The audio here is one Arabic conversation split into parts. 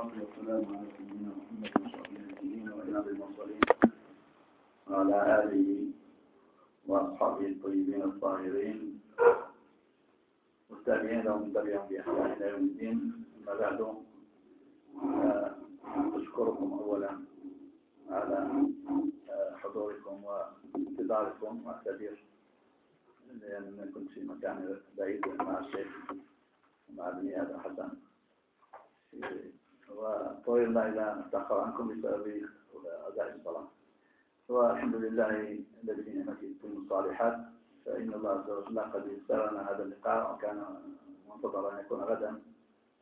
والصلاة والسلام على سيدنا محمد وصحبه المسلمين وإمام المرسلين وعلى آله وأصحابه الطيبين الطاهرين. والتابعين لهم تبعهم بإحسان إلى يوم الدين. أما بعد أشكركم أولا على حضوركم وانتظاركم. وأعتذر لأن كنت في مكان بعيد مع الشيخ مع ابني هذا حسن. وطويلنا إلى تأخر عنكم بسبب أداء الصلاة. والحمد لله الذي في نعمته كل الصالحات فإن الله عز وجل قد يسرنا هذا اللقاء وكان منتظر أن يكون غدا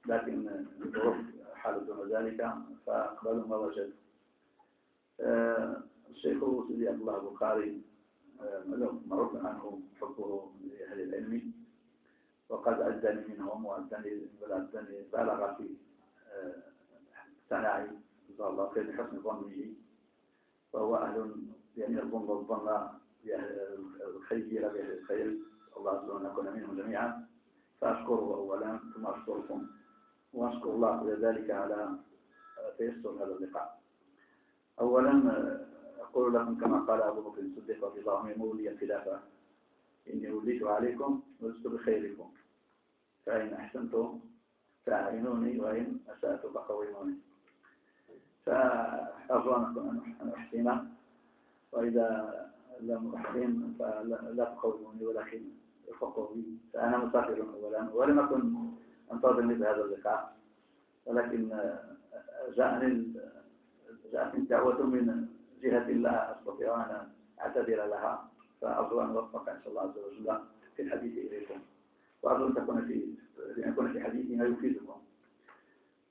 لكن الظروف حال دون ذلك فأقبلوا ما وجد الشيخ سيدي عبد الله البخاري معروف عنه حبه لأهل العلم وقد أدني منهم وأدني بالغ في سناعي جزاه الله خير لحسن ظنه فهو أهل يعني يظن الظن الخير بأهل الخير. الله عز وجل نكون منهم جميعا. فأشكره أولا ثم أشكركم. وأشكر الله ذلك على تيسر هذا اللقاء. أولا أقول لكم كما قال أبو بكر الصديق رضي الله عنه مولي الخلافة إني وليت عليكم ولست بخيركم. فإن أحسنتم فأعينوني وإن أسأت فقوموني. فأرجو أن أحسن وإذا لم أحسن فلا تقوموني ولكن بي فأنا مسافر أولا ولم أكن أنتظر مثل هذا اللقاء ولكن جاءني جاءتني دعوة من جهة لا أستطيع أن أعتذر لها فأرجو أن أوفق إن شاء الله عز وجل في الحديث إليكم وأرجو أن تكون في أن يكون في حديثي ما يفيدكم.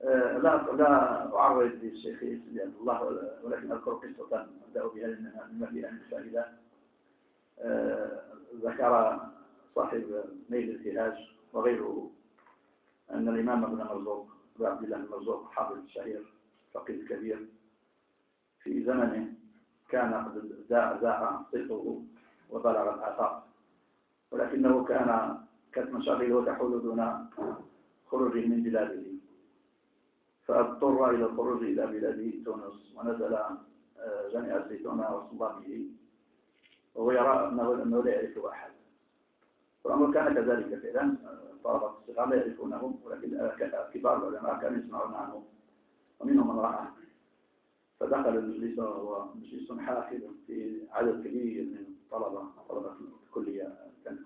لا لا أعرض للشيخ عبد الله ولكن أذكر قصة أبدأ بها مما فيها من فائدة آه، ذكر صاحب نيل الفهاج وغيره أن الإمام ابن مرزوق عبد الله بن مرزوق حافظ الشهير فقيه كبير في زمنه كان قد زاع صيته وبلغ الآفاق ولكنه كان كانت مشاغله تحول دون خروجه من بلاده. فاضطر إلى الخروج إلى بلاد تونس ونزل آه، جامع الزيتونة وصلابه وهو يرى أنه, لا يعرف أحد. والأمر كان كذلك فعلا طلبة الصغار لا يعرفونهم ولكن كبار العلماء كانوا يسمعون عنه. ومنهم من رآه. فدخل المجلس وهو مجلس حافل في عدد كبير من طلبة طلبة الكلية كانت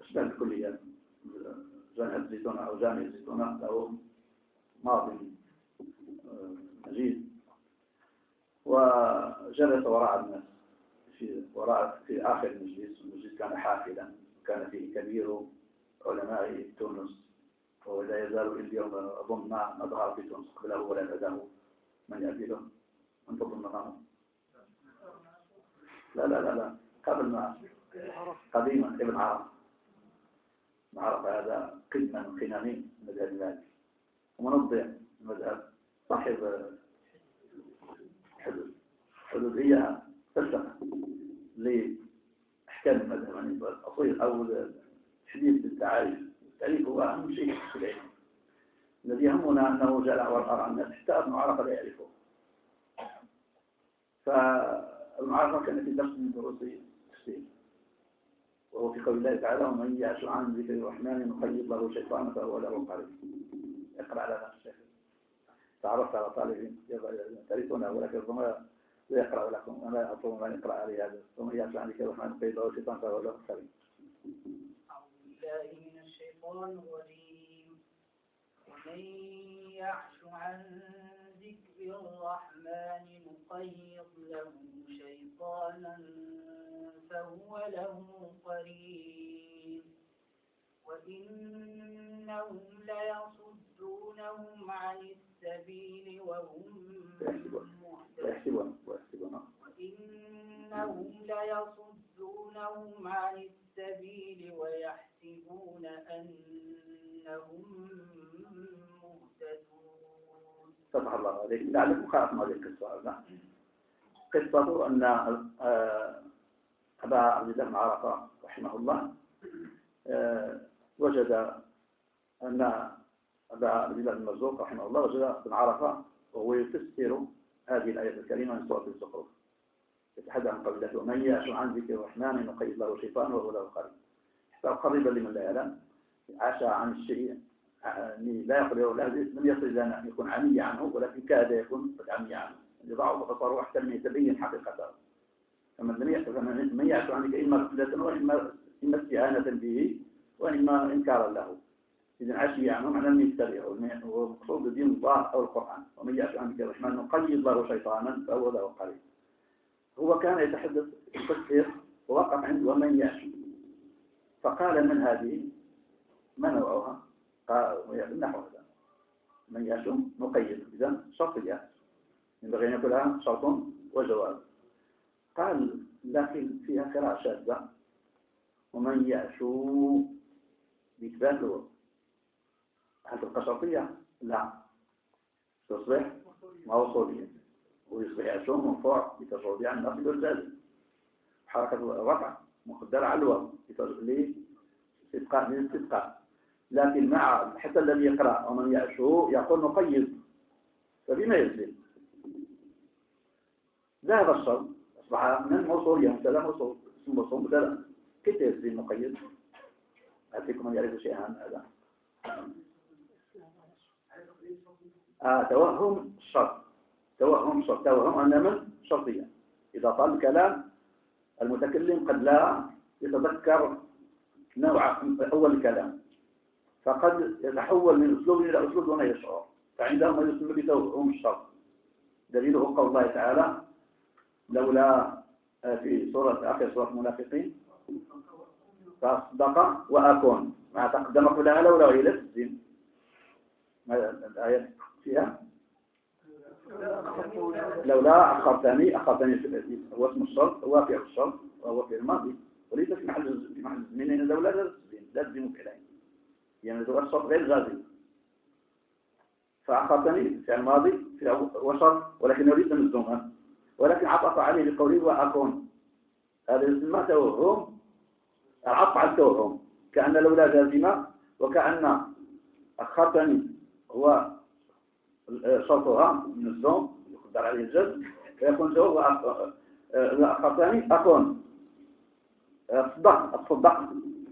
أشباه الكلية جامعة الزيتونة أو جامعة الزيتونة له ماضي آه، مجيد وجلس وراء الناس في وراء في آخر المجلس المجلس كان حافلا كان فيه كبير علماء تونس وهو لا يزال اليوم أظن ما ظهر في تونس قبله ولا بعده. من يأتي له؟ أنت تظن لا لا لا لا. قبل ما قديما ابن عرب. عرف هذا قمة من قمم المذهب المالكي ومنظم المذهب. صاحب حدود. هي فلسفة لأحكام المذهب يعني الأصيل أو شديد التعاريف التعريف. هو أهم شيء في العلم. الذي يهمنا أنه جاء والأرى الناس حتى ابن عرفة لا يعرفه فالمعرفة كانت في درس من دروس التفسير. وهو في قول الله تعالى ومن يعش عن ذكر الرحمن نقيض له شيطانا فهو له قريب. اقرأ على نفس الشيخ تعرفت على طالب تعرفونه ولكن ربما لا يقرأ لكم. أنا أطلب أن يقرأ علي هذا. ومن يعش عن ذكر الرحمن نقيض له شيطانا فهو له قريب أعوذ بالله من الشيطان الرجيم. ومن يعش عن ذكر الرحمن نقيض له شيطانا فهو له قريب. وإنهم ليصدونهم عن السبيل وهم مهتدون وإنهم ليصدونهم عن السبيل ويحسبون أنهم مهتدون. فتح الله عليك لعلكم خافوا هذه القصة قصة أن آه، أبا عبد الله بن عرفة رحمه الله آه، وجد أن هذا الإمام المرزوق رحمه الله وجد بن عرفة وهو يفسر هذه الآية الكريمة من سورة الزخرف. يتحدث عن قبيلته ومن يعش عن ذكر الرحمن نقيد له شيطان وهو له قريب. حتى قريبا لمن لا يعلم. عاش عن الشيء يعني لا يقدر لا لم يصل إلى أن يكون عمي عنه ولكن كاد يكون قد عمي عنه. يعني بصره حتى لم يتبين حقيقته فمن لم يعش من يعش عنك إما غفلة وإما إما استعانة به وإما إنكارا له. إذا عشي عنه معنى لم يتبعه ومقصود دين الله أو القرآن. ومن يعش عنك الرحمن نقيد له شيطانا فهو له قريب هو كان يتحدث يفسر ووقف عنده ومن يعش فقال من هذه؟ ما نوعها قال نحو هذا. من يعش نقيد إذا شرط الياس. ينبغي أن يكون شرط وجواب. قال لكن فيها قراءة شاذة. ومن يعشو بإثبات له تبقى شرطية؟ لا. تصبح موصولية. ويصبح يعشو مرفوع بتجربي عن النصب والجازم حركة الرفع مقدرة على الواو لصدقاء من الصدقاء لكن مع حتى الذي يقرأ ومن يعشو يقول نقيد فبما يلزم ذهب الشرط. أصبح من موصولية مبتدأ موصول. اسم موصول مبتدأ. كيف يلزم نقيد هل فيكم من يعرف شيئا؟ عن هذا. آه توهم الشرط توهم الشرط توهم أن من؟ شرطية. إذا طال الكلام المتكلم قد لا يتذكر نوع أول الكلام. فقد يتحول من أسلوب إلى أسلوب دون يشعر. فعندهم يسمى بتوهم الشرط دليله قول الله تعالى لولا آه، في سورة آخر سورة المنافقين. فأصدق وأكون. ما تقدم كلها لولا وهي لتزين الآية فيها؟ لولا أخرتني أخرتني هو اسم الشرط هو في الشرط وهو في الماضي وليس في محل في محل الزمين لولا لا تزين لا تزين فعلين يعني هو الشرط غير غازي فأخرتني في الماضي في وشرط ولكن يريد مزوما ولكن عطف عليه بقوله وأكون هذا يسمى توهم؟ العطف على التوهم. كأن لولا جازمة وكأن أخرتني هو شرطها من الزوم يقدر عليه الجزم فيكون جواب أخرتني أكون. صدق الصدق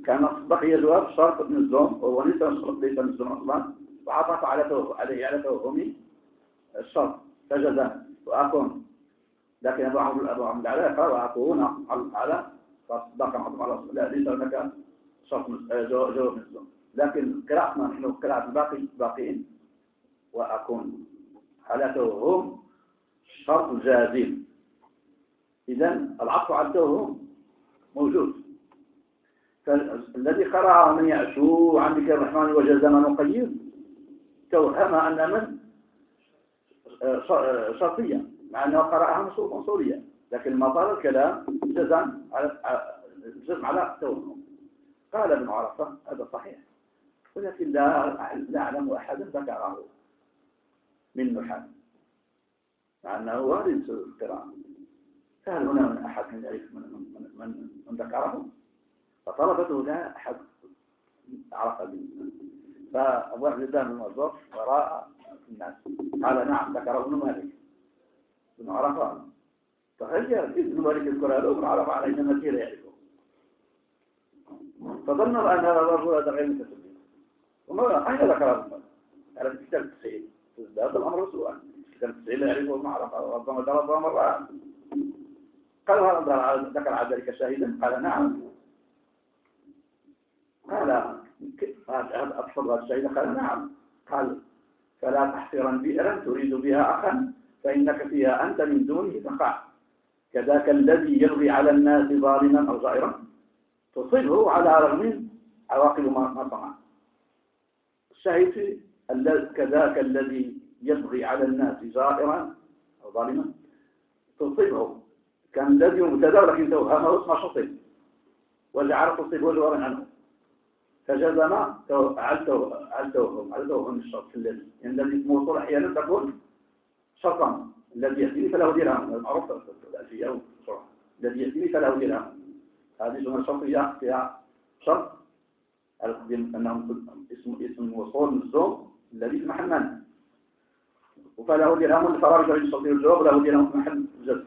كان الصدق هي جواب شرط من الزوم. وهو ليس ليس من الزوم أصلا. وعطف على توهم عليه على توهمي. الشرط فجزم وأكون. لكن أبو عبد أبو العلاء قال وأكون على فصدق معظم على لا ليس هناك شرط جواب من الزوم. لكن قراءتنا نحن قراءة الباقي باقين وأكون. حالتهم شرط جازم. إذا العطف على التوهم موجود. فالذي قرأ من يعشو عن ذكر الرحمن وجزم نقيد توهم أن من؟ شرطية مع أنه قرأها منصورية. لكن ما طال الكلام جزم على جزم على توهم. قال ابن عرفة هذا صحيح. ولكن لا أعلم أحدا ذكره. من نحاس مع أنه وارد سوء القراءة فهل هنا من أحد من من من, من ذكره. فطلبته لا أحد عرف به. فأبو أحمد الله الموظف وراء الناس. قال نعم ذكر ابن مالك. ابن عرفان. تغير ابن مالك يذكر له ابن عرفان على إنما يعرفه. فظن أن هذا الرجل هذا غير متسبب وما أين ذكر ابن مالك؟ على 96 ازداد الأمر سوءا كان تسعيل عليه وما عرف. ربما ضرب مرة. قال هل ذكر على ذلك شاهدا. قال نعم. قال هذا أبصر هذا الشاهد. قال نعم. قال فلا تحفرا بئرا تريد بها أخا فإنك فيها أنت من دونه تقع كذاك الذي يلغي على الناس ظالما أو زائرا تصيبه على رغم عواقب ما صنع. الشاهد كذاك الذي يبغي على الناس جائرا أو ظالما تصيبه. كان الذي مبتدأ ولكن توهمه اسم شطب. وجعل تصيبه جوابا عنه. فجزم على توهم على توهم الشرط الذي يعني الذي موصول أحيانا تكون شرطا الذي يحتمي فله درهم معروف الألفية الذي يحتمي فله درهم هذه جملة شرطية فيها شرط أنهم اسم اسم موصول مزوم الذي في محل منع فله درهم لفراغ بين الشرط والجواب له درهم في محل الجزم.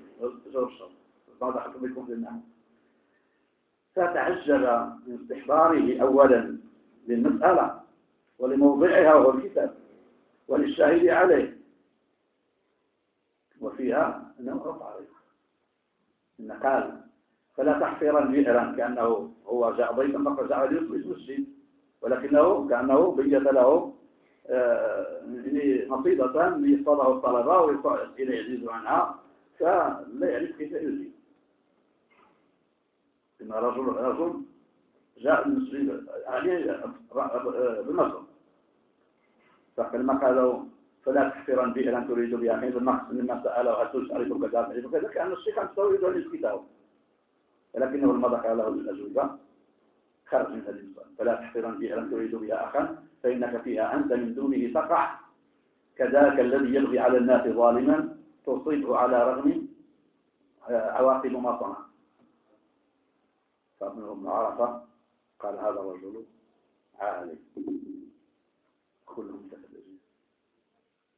جواب الشرط ماذا حكم بكم في النحو فتعجب من استحضاره أولا للمسألة ولموضعها وهو الكتاب وللشاهد عليه. وفيها أنه رفع عليه إن قال فلا تحفيرا بئرا كأنه هو جاء ضيفا فقد جعل يصبح مسجد ولكنه كأنه بيت له نصيبة ليصطاده الطلبة وإلى يعجز عنها فلا يعرف كيف يجيب إن رجل رجل جاء المسجد يعني بمصر فلما قالوا فلا تحفرا بئرا تريد بها حين النقص مما سأله هل تعرف كذا كذا كأن الشيخ أنت تريد أن يسكته ولكنه لما ذكر له الأجوبة خرج من السؤال فلا تحفرا بئرا تريد بها أخا فإنك فيها أنت من دونه تقع. كذاك الذي يبغي على الناس ظالما تصيبه على رغم آه، عواقب ما صنع. فابن ابن عرفة قال هذا الرجل عالم كلهم تفلجين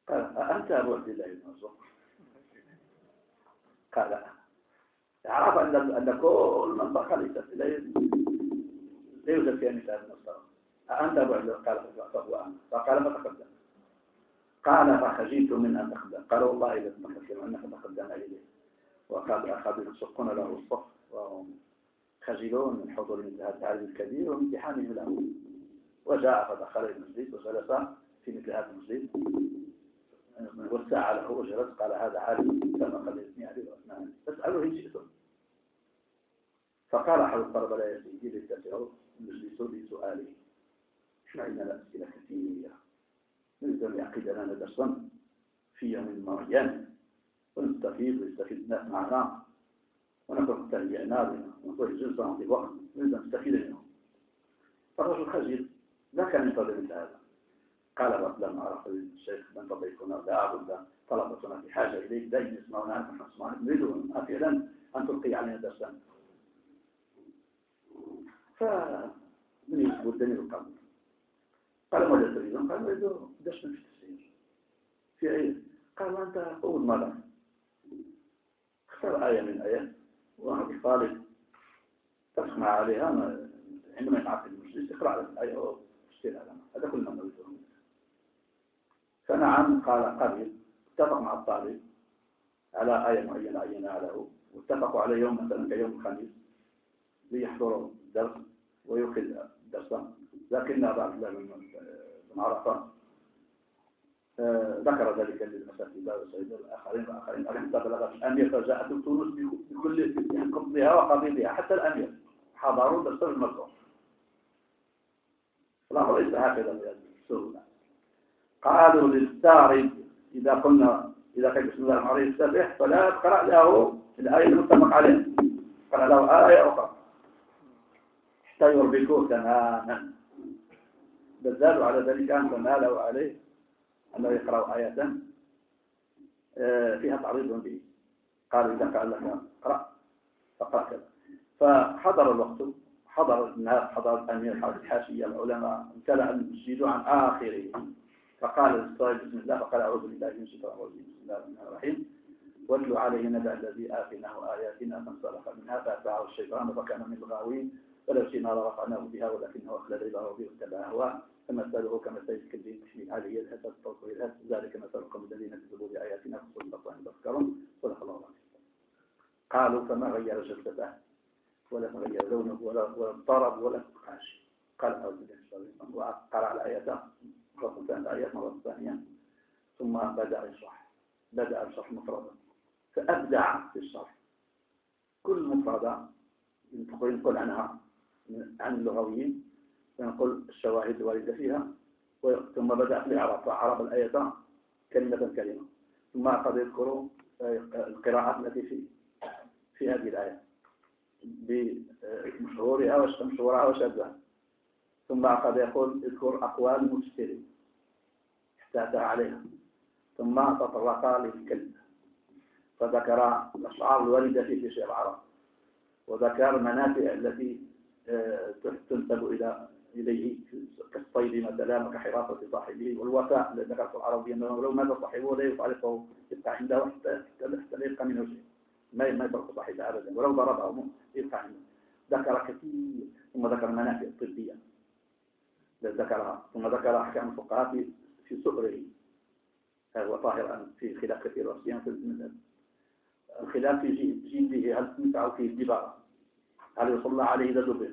قال أنت أبو عبد الله بن مسعود قال عرف أن أن كل من دخل لا يوجد فيها مثال من الصلاة أنت أبو عبد قال فهو أنا. فقال فتقدم قال فخجلت من أن تقدم. قال والله إذا تقدم أنك تقدم إليه. وقال أخذوا يسقون له الصف وهم خجلون من حضور مثل هذا العالم الكبير وامتحانه له. وجاء فدخل المسجد وجلس في مثل هذا المسجد. وسع له وجلس قال هذا عالم كما خليتني عليه وأثناء فاسأله إن شئتم. فقال أحد الطلبة لا يا سيدي لسؤاله إحنا عندنا أسئلة كثيرة؟ نريد أن يعقد لنا درسا في يوم معين ونستفيد ويستفيد الناس معنا. ونكون تهيئنا ونكون جلسة في وقت. نريد أن نستفيد منه. فالرجل خجل لا كان ينتظر مثل هذا. قال لما عرف الشيخ من تضيفنا لا أبدا طلبتنا في حاجة إليك. دائما يسمعون نحن نسمع نريد فعلا أن تلقي علينا درسا. فمن يثبت دليل القبول قال ماذا تريدون قال نريد درسا في التفسير في أي قال أنت قول ماذا اختار آية من آيات وأنا طالب تسمع عليها. عندما يتعرف المجلس اقرأ على الآية واشتري على هذا كل ما نريده فنعم قال قبل اتفق مع الطالب على آية معينة عينها له. واتفقوا على يوم مثلا كيوم الخميس ليحضروا. الدرس ويؤخذ درسا لكن الله بن عرفة آه، ذكر ذلك للمساتذة والسيدة الآخرين والآخرين. حتى بلغت الأمير فجاءت تونس بكل قبضها وقبيضها حتى الأمير حضروا درس المرضى الأمر ليس هكذا بسهولة قالوا للسارد إذا قلنا إذا كان بسم الله الرحمن الرحيم فلا تقرأ له الآية المتفق عليها. قرأ له آية أخرى. حتى يربكوه تماما بل زادوا على ذلك أن تنالوا عليه أنه يقرأ آية. فيها تعريض به قال إذا قال لك اقرأ فقرأ كذا. فحضر الوقت حضر الناس حضر الأمير حضر الحاشية العلماء امتلأ المسجد عن آخره. فقال للصائب بسم الله فقال أعوذ بالله من الشيطان الرجيم بسم الله الرحمن الرحيم. واتلو عليه نبأ الذي آتيناه آياتنا فانسلخ منها فأتبعه الشيطان فكان من الغاوين. ولو شئنا لرفعناه بها ولكنه أخلد إلى ربه واتبع هواه. فمثله كمثل الكلب تحمل عليه الهدف التصوير الهدف ذلك مثل القوم الذين كذبوا بآياتنا فصل الله تذكرون صدق الله العظيم. قالوا فما غير جلسته ولا غير لونه ولا ولا ضرب ولا نقاش قال أعوذ بالله وقرأ الآية مرة ثانية الآيات مرة ثانية. ثم بدأ يشرح بدأ يشرح مفردا. فأبدع في الشرح. كل مفردة ينقل عنها. عن اللغويين فنقول الشواهد الواردة فيها ثم بدأ في الإعراب فعرب الآية كلمة كلمة. ثم قد يذكر القراءات التي في في هذه الآية بمشهورها ومشهورها وشاذها ثم قد يقول اذكر أقوال المفسرين احتاج عليها. ثم تطرق للكلمة. فذكر الأشعار الواردة في شيء العرب وذكر المنافع التي آه، تنسب إلى إليه كالصيد مثلا وكحراسة صاحبه والوفاء ذكرت العربي. أنه لو مات صاحبه لا يفارقه يبقى عنده حتى لا يبقى منه شيء. ما ما صاحبه أبدا. ولو ضربه يبقى عنده. ذكر كثير ثم ذكر المنافع الطبية ذكرها ثم ذكر أحكام الفقهاء في في سؤره. هو طاهر في خلاف كثير. وصيان في الخلاف في جلده هل تنفع فيه الدبارة هل يصلى عليه إذا دبر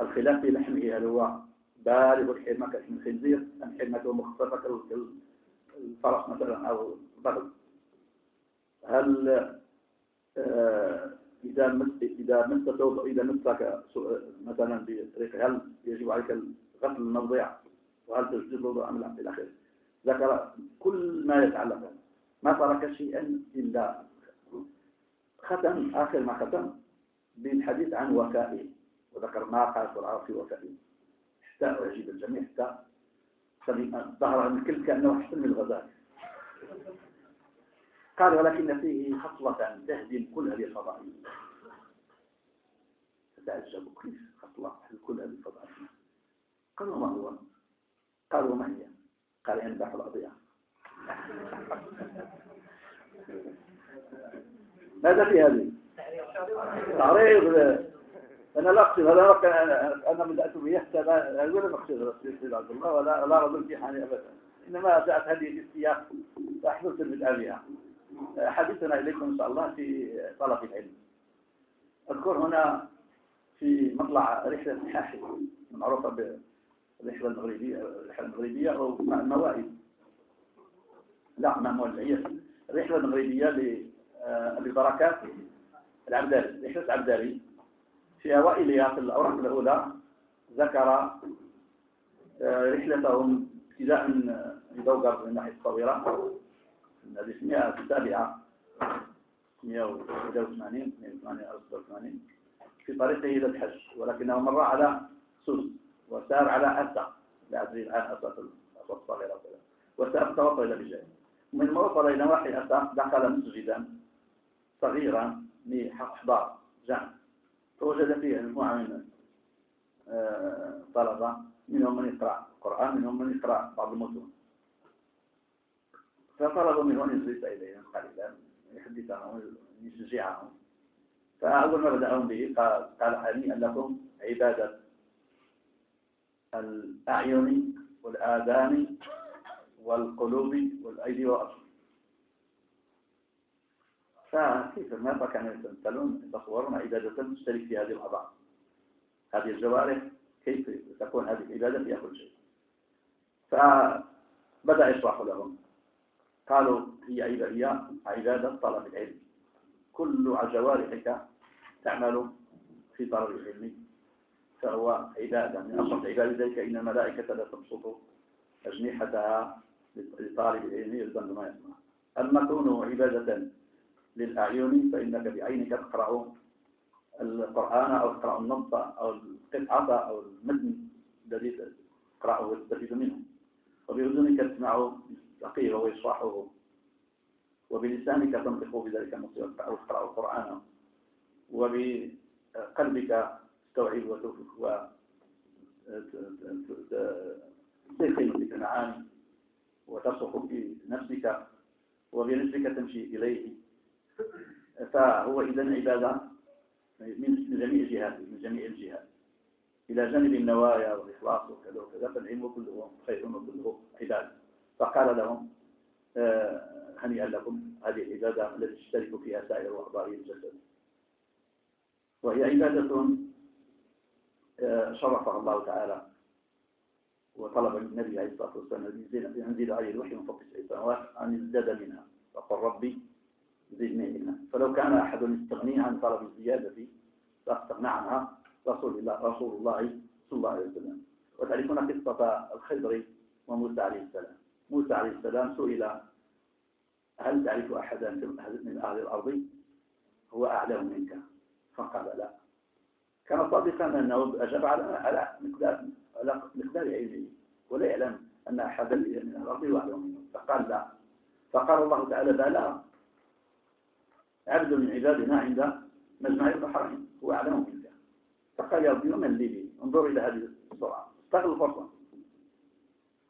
الخلاف في لحمه هل هو بالغ الحرمة كلحم الخنزير أم حرمته مخففة كالفرس مثلا أو البغل. هل آه، إذا مس إذا مس إذا مسك مثلا بطريق هل يجب عليك غسل الموضع وهل تجدد الوضوء أم لا؟ إلى آخره. ذكر كل ما يتعلق. ما ترك شيئا إلا ختم آخر ما ختم. بالحديث عن وفائه وذكر ما قال العرب في وفائه حتى أعجب الجميع حتى ظهر أن الكل كأنه أحسن من الغزال. قال ولكن فيه خصلة تهدم كل هذه الفضائل. فتعجبوا كيف خصلة كل هذه الفضائل؟ قالوا ما هو؟ قالوا ما هي؟ قال ينبح الأضياء ماذا في هذه؟ تعريض أنا لا أقصد هذا أنا بدأت بيحتى أقول ما أقصد رسول عبد الله ولا لا رجل في حالي أبدا. إنما جاءت هذه السياق البدء بها حديثنا إليكم إن شاء الله في طلب العلم. أذكر هنا في مطلع رحلة حاحل معروفة بالرحلة المغربية الرحلة المغربية أو الموائد. لا ما موزعية الرحلة المغربية لأبي البركات العبدالي رحلة عبدالي في أوائلها في الأوراق الأولى ذكر آه، رحلتهم ابتداء من دوغر من الناحية الصغيرة هذه اسمها السابعة 181 186 في طريقه إلى الحج ولكنه مر على سوس وسار على أسا لا أدري الآن أسا الصغيرة وسار توصل إلى بجاي من ما وصل إلى نواحي أسا دخل مسجدا صغيرا لأحبار جامع فوجد فيه مجموعة من الطلبة آه، منهم من يقرأ القرآن منهم من يقرأ بعض المتون. فطلبوا منه أن يجلس إليهم قليلا يحدثهم يشجعهم. فأول ما بدأهم به قال قال هنيئا لكم عبادة الأعين والآذان والقلوب والأيدي والأرجل. فكيف ماذا كانوا يتمثلون يتصورون عبادة تشترك في هذه الأعضاء هذه الجوارح كيف تكون هذه العبادة فيها كل شيء. فبدأ يشرح لهم. قالوا هي هي عبادة طلب العلم. كل جوارحك تعمل في طلب العلم. فهو عبادة من أصل عبادة ذلك إن الملائكة لا تبسط أجنحتها لطالب العلم يلزم ما يسمع. أما كونه عبادة للأعين فإنك بعينك تقرأ القرآن أو تقرأ النص أو القطعة أو المتن الذي تقرأه وتستفيد منه. وبأذنك تسمع فقيه ويشرحه وبلسانك تنطق بذلك النص أو تقرأ القرآن وبقلبك تستوعب و تستيقن تلك المعاني وتصرخ في نفسك وبرجلك تمشي إليه. فهو إذا عبادة من جميع الجهات من جميع الجهات. إلى جانب النوايا والإخلاص وكذا وكذا فالعلم كله خير وكله عبادة. فقال لهم آه، هنيئا لكم هذه العبادة التي تشترك فيها سائر أعضاء الجسد. وهي عبادة آه، شرفها الله تعالى. وطلب النبي عليه الصلاة والسلام أن ينزل عليه الوحي من فوق السبع سماوات أن يزداد منها. فقل ربي منها فلو كان أحد يستغني عن طلب الزيادة فاستغنى عنها رسول الله رسول الله صلى الله عليه وسلم. وتعرفون قصة الخضر وموسى عليه السلام. موسى عليه السلام سئل هل تعرف أحدا من أهل الأرض؟ هو أعلم منك. فقال لا. كان صادقا أنه أجاب على على مقدار على مقدار علمه ولا يعلم أن أحدا من الأرض هو أعلم منه. فقال لا. فقال الله تعالى بلى. عبد من عبادنا عند مجمع البحرين. هو أعلم منك فقال يا ربي ومن لي انظر إلى هذه بسرعة استغل الفرصة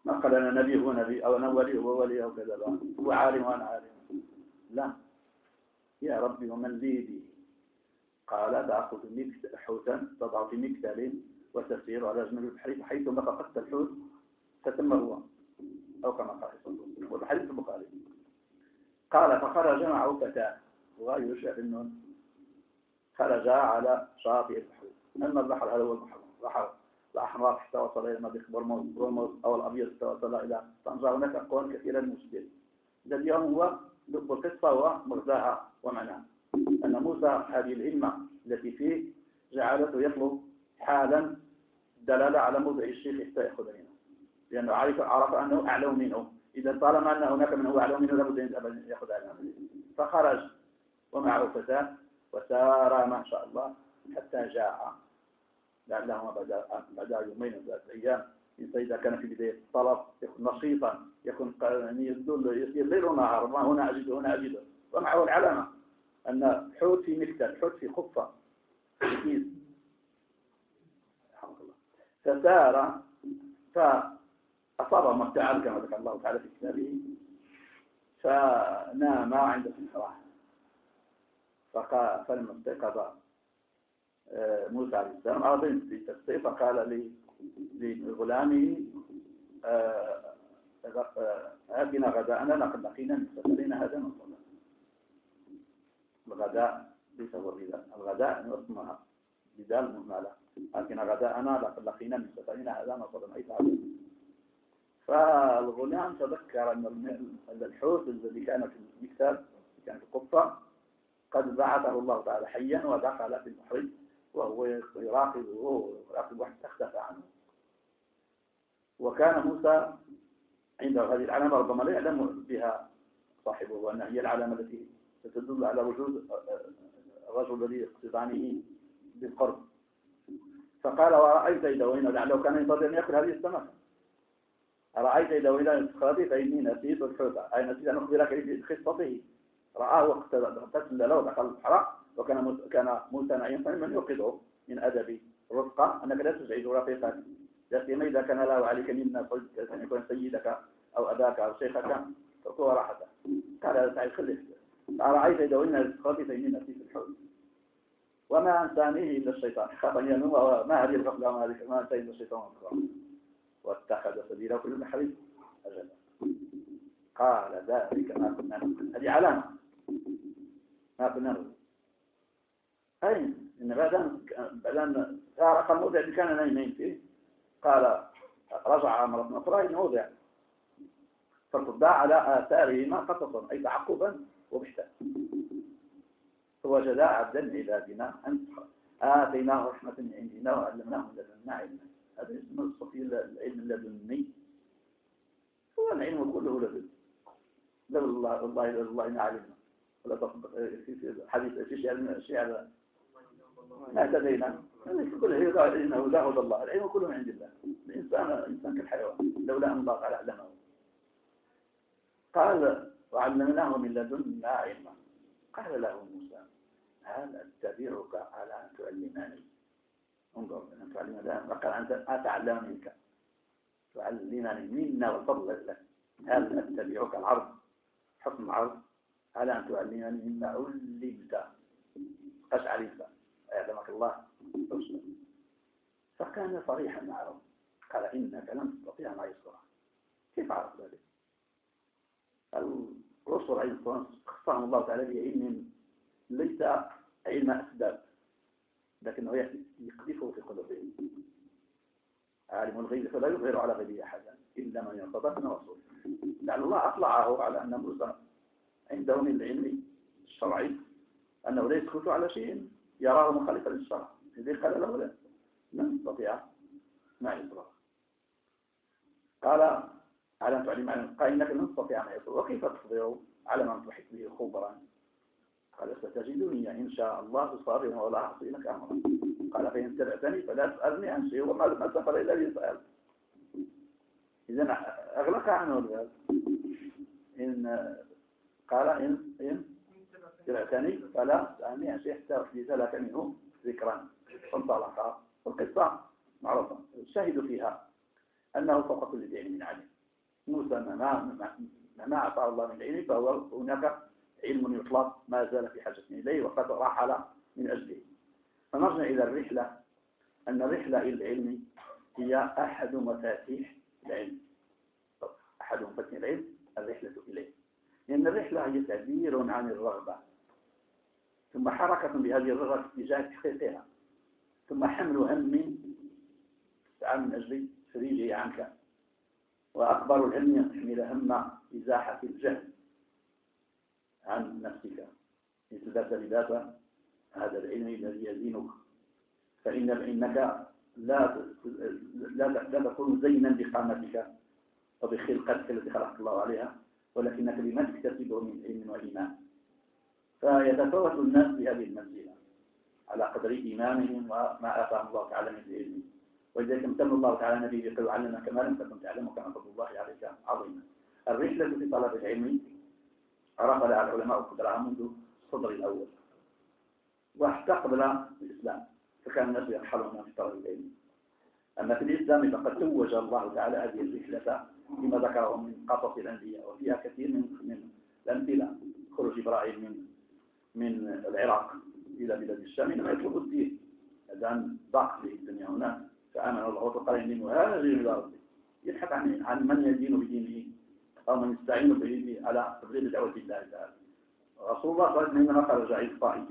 ما قال أنا نبي هو نبي أو أنا ولي هو ولي أو كذا. هو عالم وأنا عالم. لا. يا ربي ومن لي به قال تأخذ حوتا تضع في مكتل وتسير على جنب البحر حيث فقدت الحوت تتم هو. أو كما قال والحديث البخاري. قال فخرج معه فتاة وغير شاف النون خرج على شاطئ البحر. أما البحر هذا هو البحر البحر الأحمر حتى وصل إلى مضيق برموز أو الأبيض حتى وصل إلى طنجة. هناك أقوال كثيرة المشكل إذا اليوم هو لب القصة ومغزاها ومعناها. أن موسى هذه العلمة التي فيه جعلته يطلب حالا دلالة على موضع الشيخ حتى يأخذ منه. لأنه عرف, عرف أنه أعلم منه. إذا طالما أن هناك من هو أعلم منه لابد أن يأخذ منه فخرج. ومعه فتاة وسار ما شاء الله حتى جاء. لعلهما بعد يومين أو ثلاثة أيام إذا كان في بداية الطلب يكون نشيطا يكون يعني يدل يصير ليل ونهار ما هنا أجد هنا أجد ومعه العلامة أن حوت في مكتب حوت في خفة في فسار فأصاب مبتعا كما ذكر الله تعالى في كتابه فنام عند فقال فلما استيقظ آه، موسى عليه السلام. أراد في فقال لغلامه آه، آه، آتنا غداءنا لقد لقينا من سفرنا هذا نصلا الغداء ليس هو الغداء الغداء اسمها بدال مهملة آتنا غداءنا لقد لقينا من سفرنا هذا نصلا أي تعلم فالغلام تذكر أن الحوت الذي كان في المكتب كان في القطة قد بعثه الله تعالى حيا ودخل في البحر وهو يراقبه ويراقب واحد اختفى عنه. وكان موسى عنده هذه العلامة ربما لا يعلم بها صاحبه وأن هي العلامة التي ستدل على وجود الرجل الذي يقصدانه بالقرب. فقال ورأيت إذا وين؟ لعله كان ينتظر أن يأكل هذه السمكة أرأيت إذا وين؟ الخرابي فإني نسيت الحوت. أي نسيت أن أخبرك بخصته رآه واقتتل له دخل البحر وكان كان موسى نعيم من يوقظه من أدب رفقة أنك لا تزعج رفيقك. لا سيما إذا كان له عليك منا أن يكون سيدك أو أباك أو شيخك فهو راحته قال تعال خليه أرأيت إذا وإن خاطف إني في الحوت وما أنسانيه إلا الشيطان. خاطا ينوم ما هذه الغفلة وما هذه ما أنسى إلا الشيطان. واتخذ سبيله كل البحر أجل. قال ذلك ما كنا هذه علامة. نقول أي إن بعدين بعدين فارق الموضع اللي كان نايمين فيه. قال رجع مرة أخرى موضع. فارتدى على آثارهما قصصا أي تعقبا وبحثا فوجدا عبدا عبادنا آتيناه رحمة من عندنا وعلمناه من لدنا علما. هذا اسمه الصفي العلم اللدني. هو العلم كله لدن. لو الله الله الله ما علمنا ولا تصدق في حديث في شعر شعر ما اهتدينا. كله إنه لا هدى الله. العلم كله من عند الله. الإنسان إنسان كالحيوان. لولا أن قال أعلمه قال وعلمناه من لدنا علما. قال له موسى هل أتبعك على أن تعلمني؟ انظر أن تعلمني قال أنت أتعلم منك تعلمني منا وفضل لك. هل أتبعك العرض؟ حكم العرض. على أن تعلمني مما علمت؟ قش علمت. أعلمك الله. فكان صريحا معه قال إنك لن تستطيع معي الصلاة كيف عرف ذلك؟ الرسل عليه الصلاة والسلام الله تعالى بعلم ليس علم أسباب لكنه يقذفه في قلوبهم. عالم الغيب فلا يظهر على غيبه أحدا إلا من يرتضى من رسوله. لأن الله أطلعه على أن موسى عنده من العلم الشرعي أنه لا يسكت على شيء يراه مخالفا للشرع. إذا قال له لا لن تستطيع معي إطلاق. قال على أن تعلم عن قال إنك لن تستطيع معي إطلاق؟ وكيف تصبر على من تحيط به خبرا؟ قال ستجدني إن شاء الله صابرا ولا أعصي لك أمرا. قال فإن تبعتني فلا تسألني عن شيء وما لم سفر إلا لي إذا أغلق عنه الباب. إن قال إن إن تبعتني فلا تسألني عن شيء حتى أحدث لك منه ذكرا. فانطلقا القصة معروفة. الشاهد فيها أنه فوق كل ذي علم. عليم موسى ما ما أعطاه الله من علم فهو هناك علم يطلب ما زال في حاجة إليه وقد رحل من أجله. فنرجع إلى الرحلة. أن الرحلة إلى العلم هي أحد مفاتيح العلم. أحد مفاتيح العلم الرحلة إليه. لأن الرحلة هي تعبير عن الرغبة. ثم حركة بهذه الرغبة اتجاه تحقيقها ثم حمل هم تعال من أجل تفريجه عنك. وأكبر العلم أن تحمل هم إزاحة الجهل عن نفسك. لتدرس لباس هذا العلم الذي يزينك فإن إنك لا لا لا تكون زينا بقامتك وبخلقتك التي خلقت الله عليها. ولكنك بما تكتسبه من علم وإيمان فيتفاوت الناس بهذه المنزلة على قدر إيمانهم وما آتاهم الله تعالى من العلم. ولذلك امتن الله تعالى النبي بقول علمك ما لم تكن تعلم كما فضل الله عليك عظيما. الرحلة في طلب العلم عرف لها العلماء قدرها منذ الصدر الأول. واستقبل الإسلام فكان الناس يرحلون في طلب العلم. أما في الإسلام فقد توج الله تعالى هذه الرحلة لما ذكره من قصص الأنبياء وفيها كثير من من الأمثلة. خروج إبراهيم من من العراق إلى بلاد الشام إنما يطلب الدين. هذا ضاق في الدنيا هناك. فآمن الله وقال إني مهاجر إلى ربي. يبحث عن عن من يدين بدينه أو من يستعين به على تبليغ دعوة الله تعالى. رسول الله صلى الله عليه وسلم خرج إلى الطائف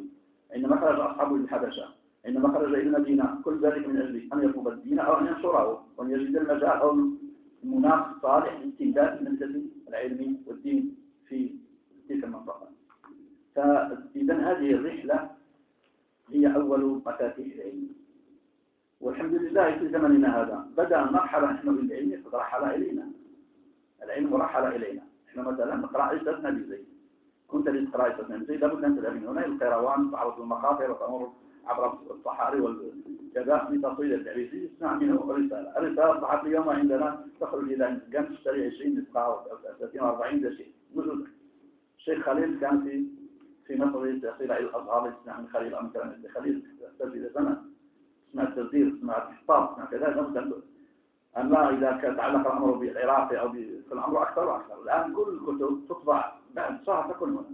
إنما خرج أصحابه الحبشة. إنما خرج إلى المدينة. كل ذلك من أجل أن يطلب الدين أو أن ينشره وأن يجد المجال أو المناخ الصالح لاستنبات من العلم والدين في تلك المنطقة. فإذا هذه الرحلة هي أول مفاتيح العلم. والحمد لله في زمننا هذا بدأ مرحلة نحن بالعلم قد رحل إلينا. العلم رحل إلينا. إحنا مثلا نقرأ عيسى بن كنت لتقرأ عيسى بن لابد أن تذهب من هنا القيروان تعرض المخاطر وتمر عبر الصحاري والكذا في تصوير التعريفي تسمع منه رسالة. الرسالة أصبحت اليوم عندنا تخرج إلى كان تشتري 20 نسخة أو 30 أو 40 ده شيء موجود الشيخ خليل كان في في مصر يصير إلى الأزهر يسمع من خليل أم كلام خليل. إلى زمن اسمع التسجيل اسمع الحفاظ اسمع كذا. أما إذا كان تعلق الأمر بالعراق أو فالأمر أكثر وأكثر. الآن كل الكتب تطبع. بعد شهر تكون هنا.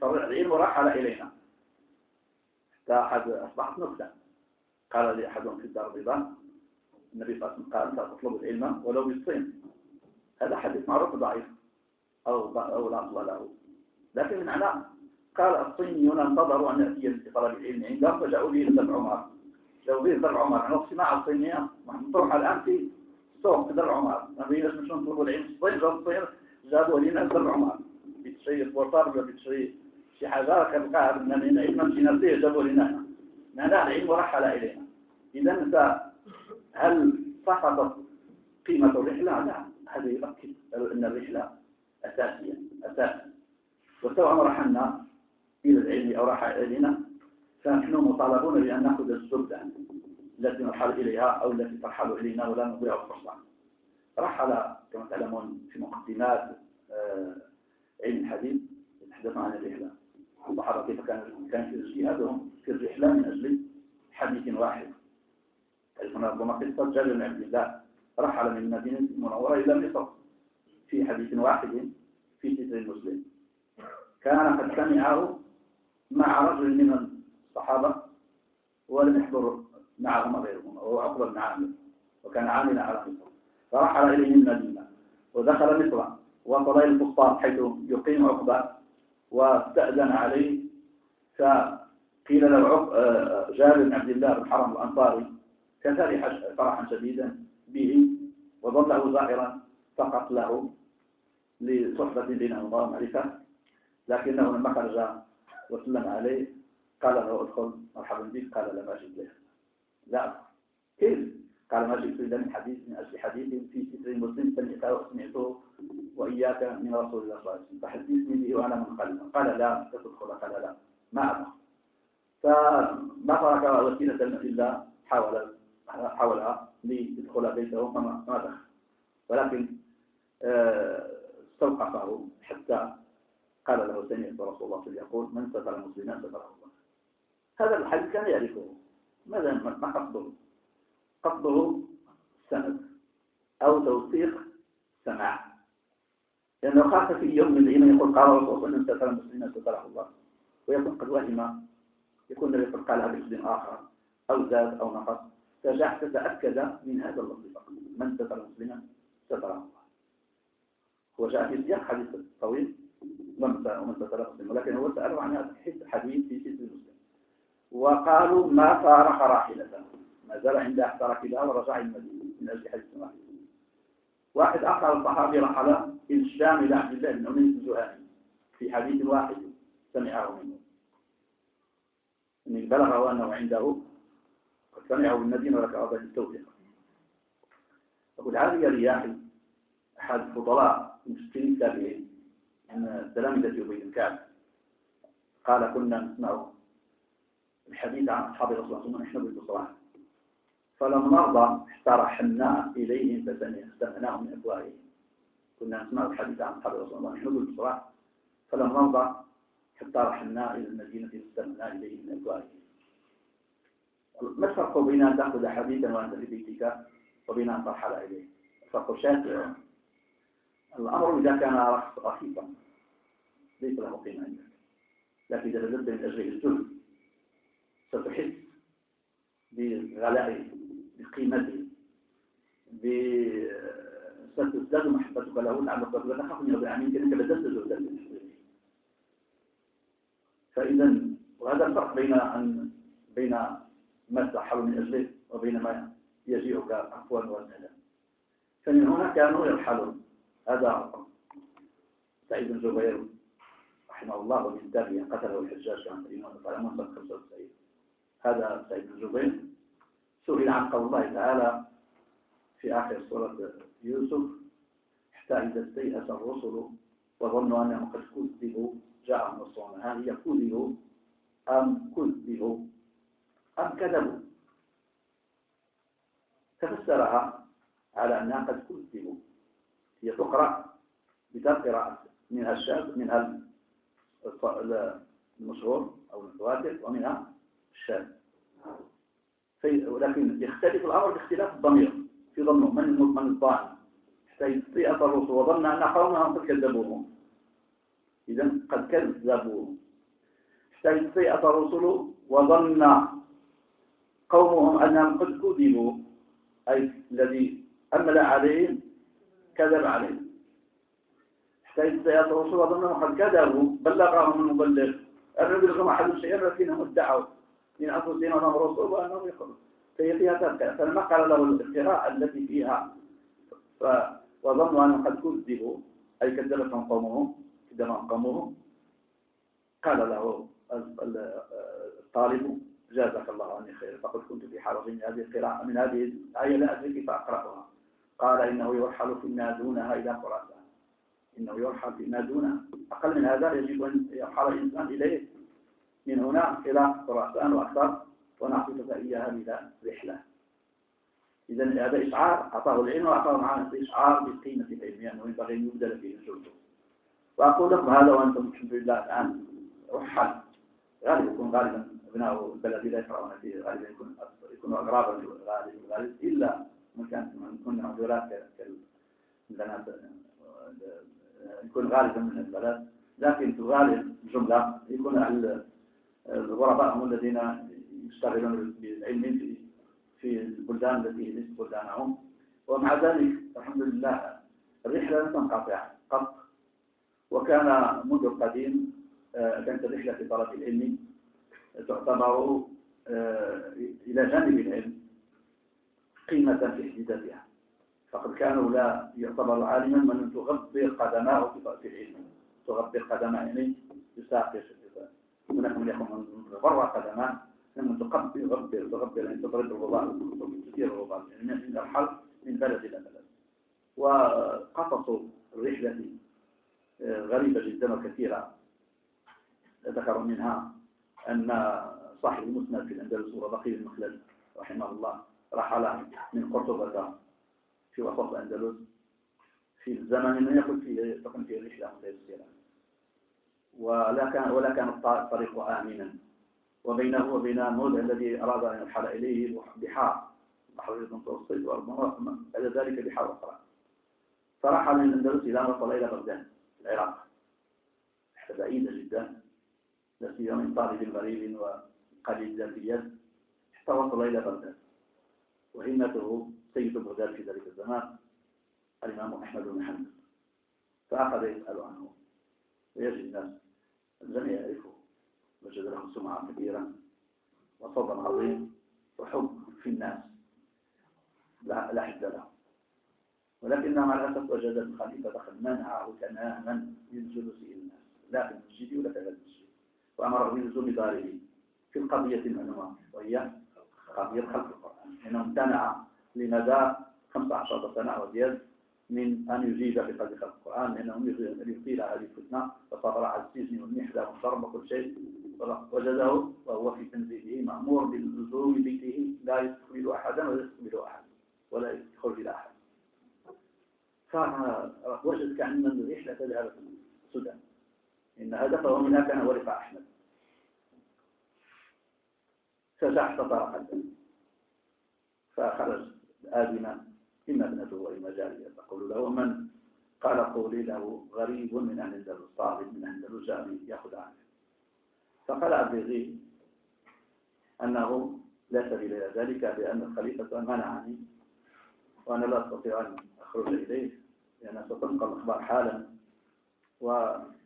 فالعلم رحل إلينا. حتى أصبحت نكتة. قال لي أحدهم في الدار البيضاء النبي صلى الله عليه وسلم قال تطلب العلم ولو بالصين. هذا حديث معروف ضعيف أو أو لا أصل له. لكن المعنى قال الصينيون انتظروا أن يأتي لطلب العلم. عندهم فجاءوا به إلى عمر. لو به درع عمر. عن الصناعة الصينية. مطروحة الآن في السوق في درع عمر. ما بيناش مش نطلبوا العلم؟ الصين جابوا الصين جابوا لنا درع عمر. بتشري بوطار ولا بتشري شي حاجة كنلقاها من علم في نفسه جابوا لنا معنى العلم رحل إلينا. إذا أنت هل سقطت قيمة الرحلة؟ لا هذا يؤكد أن الرحلة أساسية أساس وسواء رحلنا إلى العلم أو راح إلينا فنحن مطالبون بأن نأخذ الزبدة التي نرحل إليها أو التي ترحل إلينا ولا نضيع الفرصة. رحل كما تعلمون في مقدمات آه، علم الحديث يتحدثون عن الرحلة. الصحابة كيف كان كان في اجتهادهم في الرحلة من أجل حديث واحد. ربما قصة جابر بن الله رحل من المدينة المنورة إلى مصر. في حديث واحد في ستر المسلم كان قد سمعه مع رجل من الصحابة ولم يحضر معهم غيرهم وهو عقبة بن عامر وكان عاملا على مصر. فرحل إليه المدينة ودخل مصر وصل إلى حيث يقيم عقبة واستأذن عليه. فقيل له آه، جابر بن عبد الله بن حرم الأنصاري كان فرحا شديدا به وظله ظاهرا فقط له لصحبة بينهما ومعرفة لكنه لما خرج وسلم عليه قال له أدخل مرحبا بك قال ما جئت له لا. كيف؟ قال ما جئت إلا من حديث من أجل حديث في ستر مسلم سمعته وإياك من رسول الله صلى الله عليه وسلم. فحدثني به وأنا منقلب. قال لا تدخل قال لا ما أبغى. فما ترك وسيلة إلا حاول حاولها ليدخل بيته فما دخل. ولكن آه، استوقفه حتى قال له سمعت رسول الله صلى يقول من ستر المسلمين ستره الله. هذا الحديث كان يعرفه. ماذا ما قصده؟ قطع السند أو توثيق سماع. لأنه خاف في يوم من الأيام يقول قال رسول الله إن ستر المسلمين ستره الله. ويكون قد وهم يكون الذي قد قالها باسم آخر أو زاد أو نقص. تتأكد من هذا اللفظ من ستر مسلما ستره الله. هو جاء في سياق حديث طويل ومن ستر مسلم ولكن هو سأله عن حديث في سيد مسلم وقالوا ما فارق راحلته ما زال عند راحلها ورجع المدينة من أجل حديث واحد. واحد آخر الصحابي رحل إلى الشام إلى عبد الله بن عمير الزهري في حديث واحد سمعه منه. إن بلغه أنه عنده سمعه بالمدينة ولك أرض التوفيق. أقول هذه رياح أحد الفضلاء المشكلين التابعين أن التلامذة أبي بن كعب قال كنا نسمع الحديث عن أصحاب رسول الله نحن بالبصران فلم نرضى احترحنا إليهم فاستمعناهم من أفواههم كنا نسمع الحديث عن أصحاب الله نحن بالبصران فلم نرضى حتى رحلنا إلى المدينة فاستمعنا إليهم من أفواههم ما الفرق بين أن تأخذ حديثا وأنت في بيتك وبين أن ترحل إليه؟ الفرق شاسع. الأمر إذا كان رخيصا ليس له قيمة عندك. لكن إذا بذلت من أجل الجهد ستحس بغلائه بقيمته ستزداد محبتك له لعلك لا تخاف من يضيع منك إنك بذلت جهدا فإذا وهذا الفرق بين أن بين ما تحل من أجله وبين ما يجيئك عفوا وسهلا فمن هنا كانوا يرحلون هذا سعيد بن جبير رحمه الله ومن تابعه قتله الحجاج عن سيدنا تعلمون سنة 95 هذا سعيد بن جبير سئل عن قول الله تعالى في آخر سورة يوسف حتى إذا استيأس الرسل وظنوا أنهم قد كذبوا جاءهم نصرنا. هل هي كذبوا أم كذبوا؟ أم كذبوا. تفسرها على أنها قد كذبوا. هي تقرأ بثلاث قراءات منها الشاذ منها المشهور أو المتواتر ومنها الشاذ. ولكن يختلف الأمر باختلاف الضمير. في ظنه من من الظاهر حتى يستطيع الرسل وظن أن قومهم قد كذبوهم إذا قد كذبوهم حتى يستطيع الرسل وظن قومهم أنهم قد كذبوا أي الذي أمل عليهم كذب عليهم. حتى يستطيع الرسل وظنهم قد كذبوا بلغهم المبلغ. الرجل كما أحد الشيء فيهم ادعوا من أنفسهم أنهم رسول وأنهم يخلص فهي فيها تذكرة فلما قال له القراءة التي فيها ف... وظنوا أنهم قد كذبوا أي كذبتهم قومهم كذبهم قومهم قال له الطالب جازك الله عني خير فقد كنت في حرج من هذه القراءة من هذه الآية لا أدري كيف أقرأها. قال إنه يرحل فيما دونها إلى خراسان. إنه يرحل فيما دونها. أقل من هذا يجب أن يرحل الإنسان إليه. من هنا إلى خراسان وأكثر. ونعطيك إياها بلا رحلة إذا هذا إشعار. أعطاه العلم وأعطاه معنا إشعار بقيمة العلم يعني وينبغي أن يبدل فيه الجهد وأقول لكم هذا وأنتم الحمد لله الآن. رحل. غالبا يكون غالبا. أبناء البلد لا يقرأون فيه غالبا يكون يكونوا أقرابا غالبا غالبا إلا مكان يكون معذورات كالبنات يكون غالبا من البلد. لكن في الغالب جملة يكون أهل الغرباء هم الذين يشتغلون بالعلم في البلدان التي ليست بلدانهم. ومع ذلك الحمد لله الرحلة لم تنقطع قط. وكان منذ القديم آه، كانت الرحلة في طلب العلم. تعتبر آه، إلى جانب العلم قيمة في حديدتها فقد كانوا لا يعتبر عالما من تغطي قدماه في العلم. تغطي قدماه يعني يساق هناك من يقوم من برا قدماه لما تقبل يغبر تغبر يعني تضرب الرضاع تثير الرضاع يعني من الحرب من بلد إلى بلد. وقصص الرحلة آه، غريبة جدا وكثيرة ذكر منها. أن صاحب المسند في الأندلس هو بقي المخلد رحمه الله. رحل من قرطبة في وسط الأندلس. في الزمن من يكون فيه تكون فيه رحلة متيسرة ولا كان ولا كان الطريق آمنا. وبينه وبين الموضع الذي أراد أن يرحل إليه بحار. بحر المتوسط وربما بعد ذلك بحار أخرى. فرحل من الأندلس إلى وصل إلى بغداد العراق. بعيدة جدا. لا سيما من طالب غريب وقليل ذات اليد حتى بغداد وهمته سيد بغداد في ذلك الزمان الإمام أحمد بن حنبل. فأخذ يسأل عنه. ويجد الناس الجميع يعرفه وجد له سمعة كبيرة وصوتا عظيم وحب في الناس. لا حد له. ولكن مع الأسف وجد الخليفة قد منعه تماما من إلى الناس. لا في المسجد ولا في المسجد. وأمره بلزوم داره في القضية المعلومة وهي قضية خلق القرآن. لأنه امتنع لمدى 15 سنة وزياد من أن يجيب بقدر خلق القرآن لأنه يطيل هذه الفتنة فصبر على السجن والمحدة والضرب وكل شيء وجده وهو في تنزيله مأمور باللزوم بيته لا يستقبل أحدا ولا يستقبل أحد ولا يدخل إلى أحد. فوجد كأن الرحلة تذهب السودان. إن هدفه منها كان هو رفع أحمد. فزحت طرقا فخرج آدما إما ابنته وإما جارية. تقول له من؟ قال قولي له غريب من أهل الدروس طالب من أهل الدروس جاء يأخذ عنه. فقال عبد أنه لا سبيل إلى ذلك بأن الخليفة منعني وأنا لا أستطيع أن أخرج إليه لأن ستنقل الأخبار حالا. وسألقى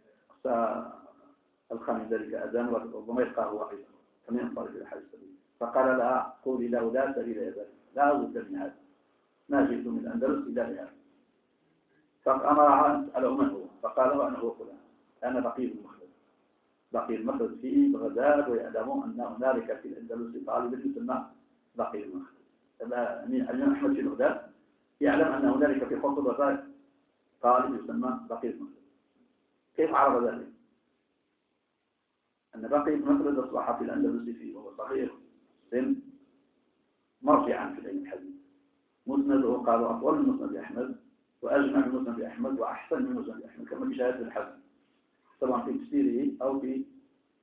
من ذلك أذان وربما يلقاه واحدا فمن ينطلق إلى حاجة السبيل فقال لها قولي له لا سبيل إلى ذلك لا بد من هذا. ما جئت من الأندلس إلى هذا فأمرها أن تسأله من هو؟ فقال له أنا هو فلان. أنا بقي المخلد. بقي المخلد في بغداد ويعلمون أن هنالك في الأندلس طالب يسمى بقي المخلد. الإمام أحمد في بغداد يعلم أن هنالك في خط بغداد طالب يسمى بقي المخلد. كيف عرف ذلك؟ أن بقي المخلد أصبح في الأندلس فيه وهو صغير سن مرجعا في العلم الحديث. مسنده قالوا أطول من مسند أحمد وأجمع من مسند أحمد وأحسن من مسند أحمد كما في شهادة الحزم طبعا في تفسيره أو في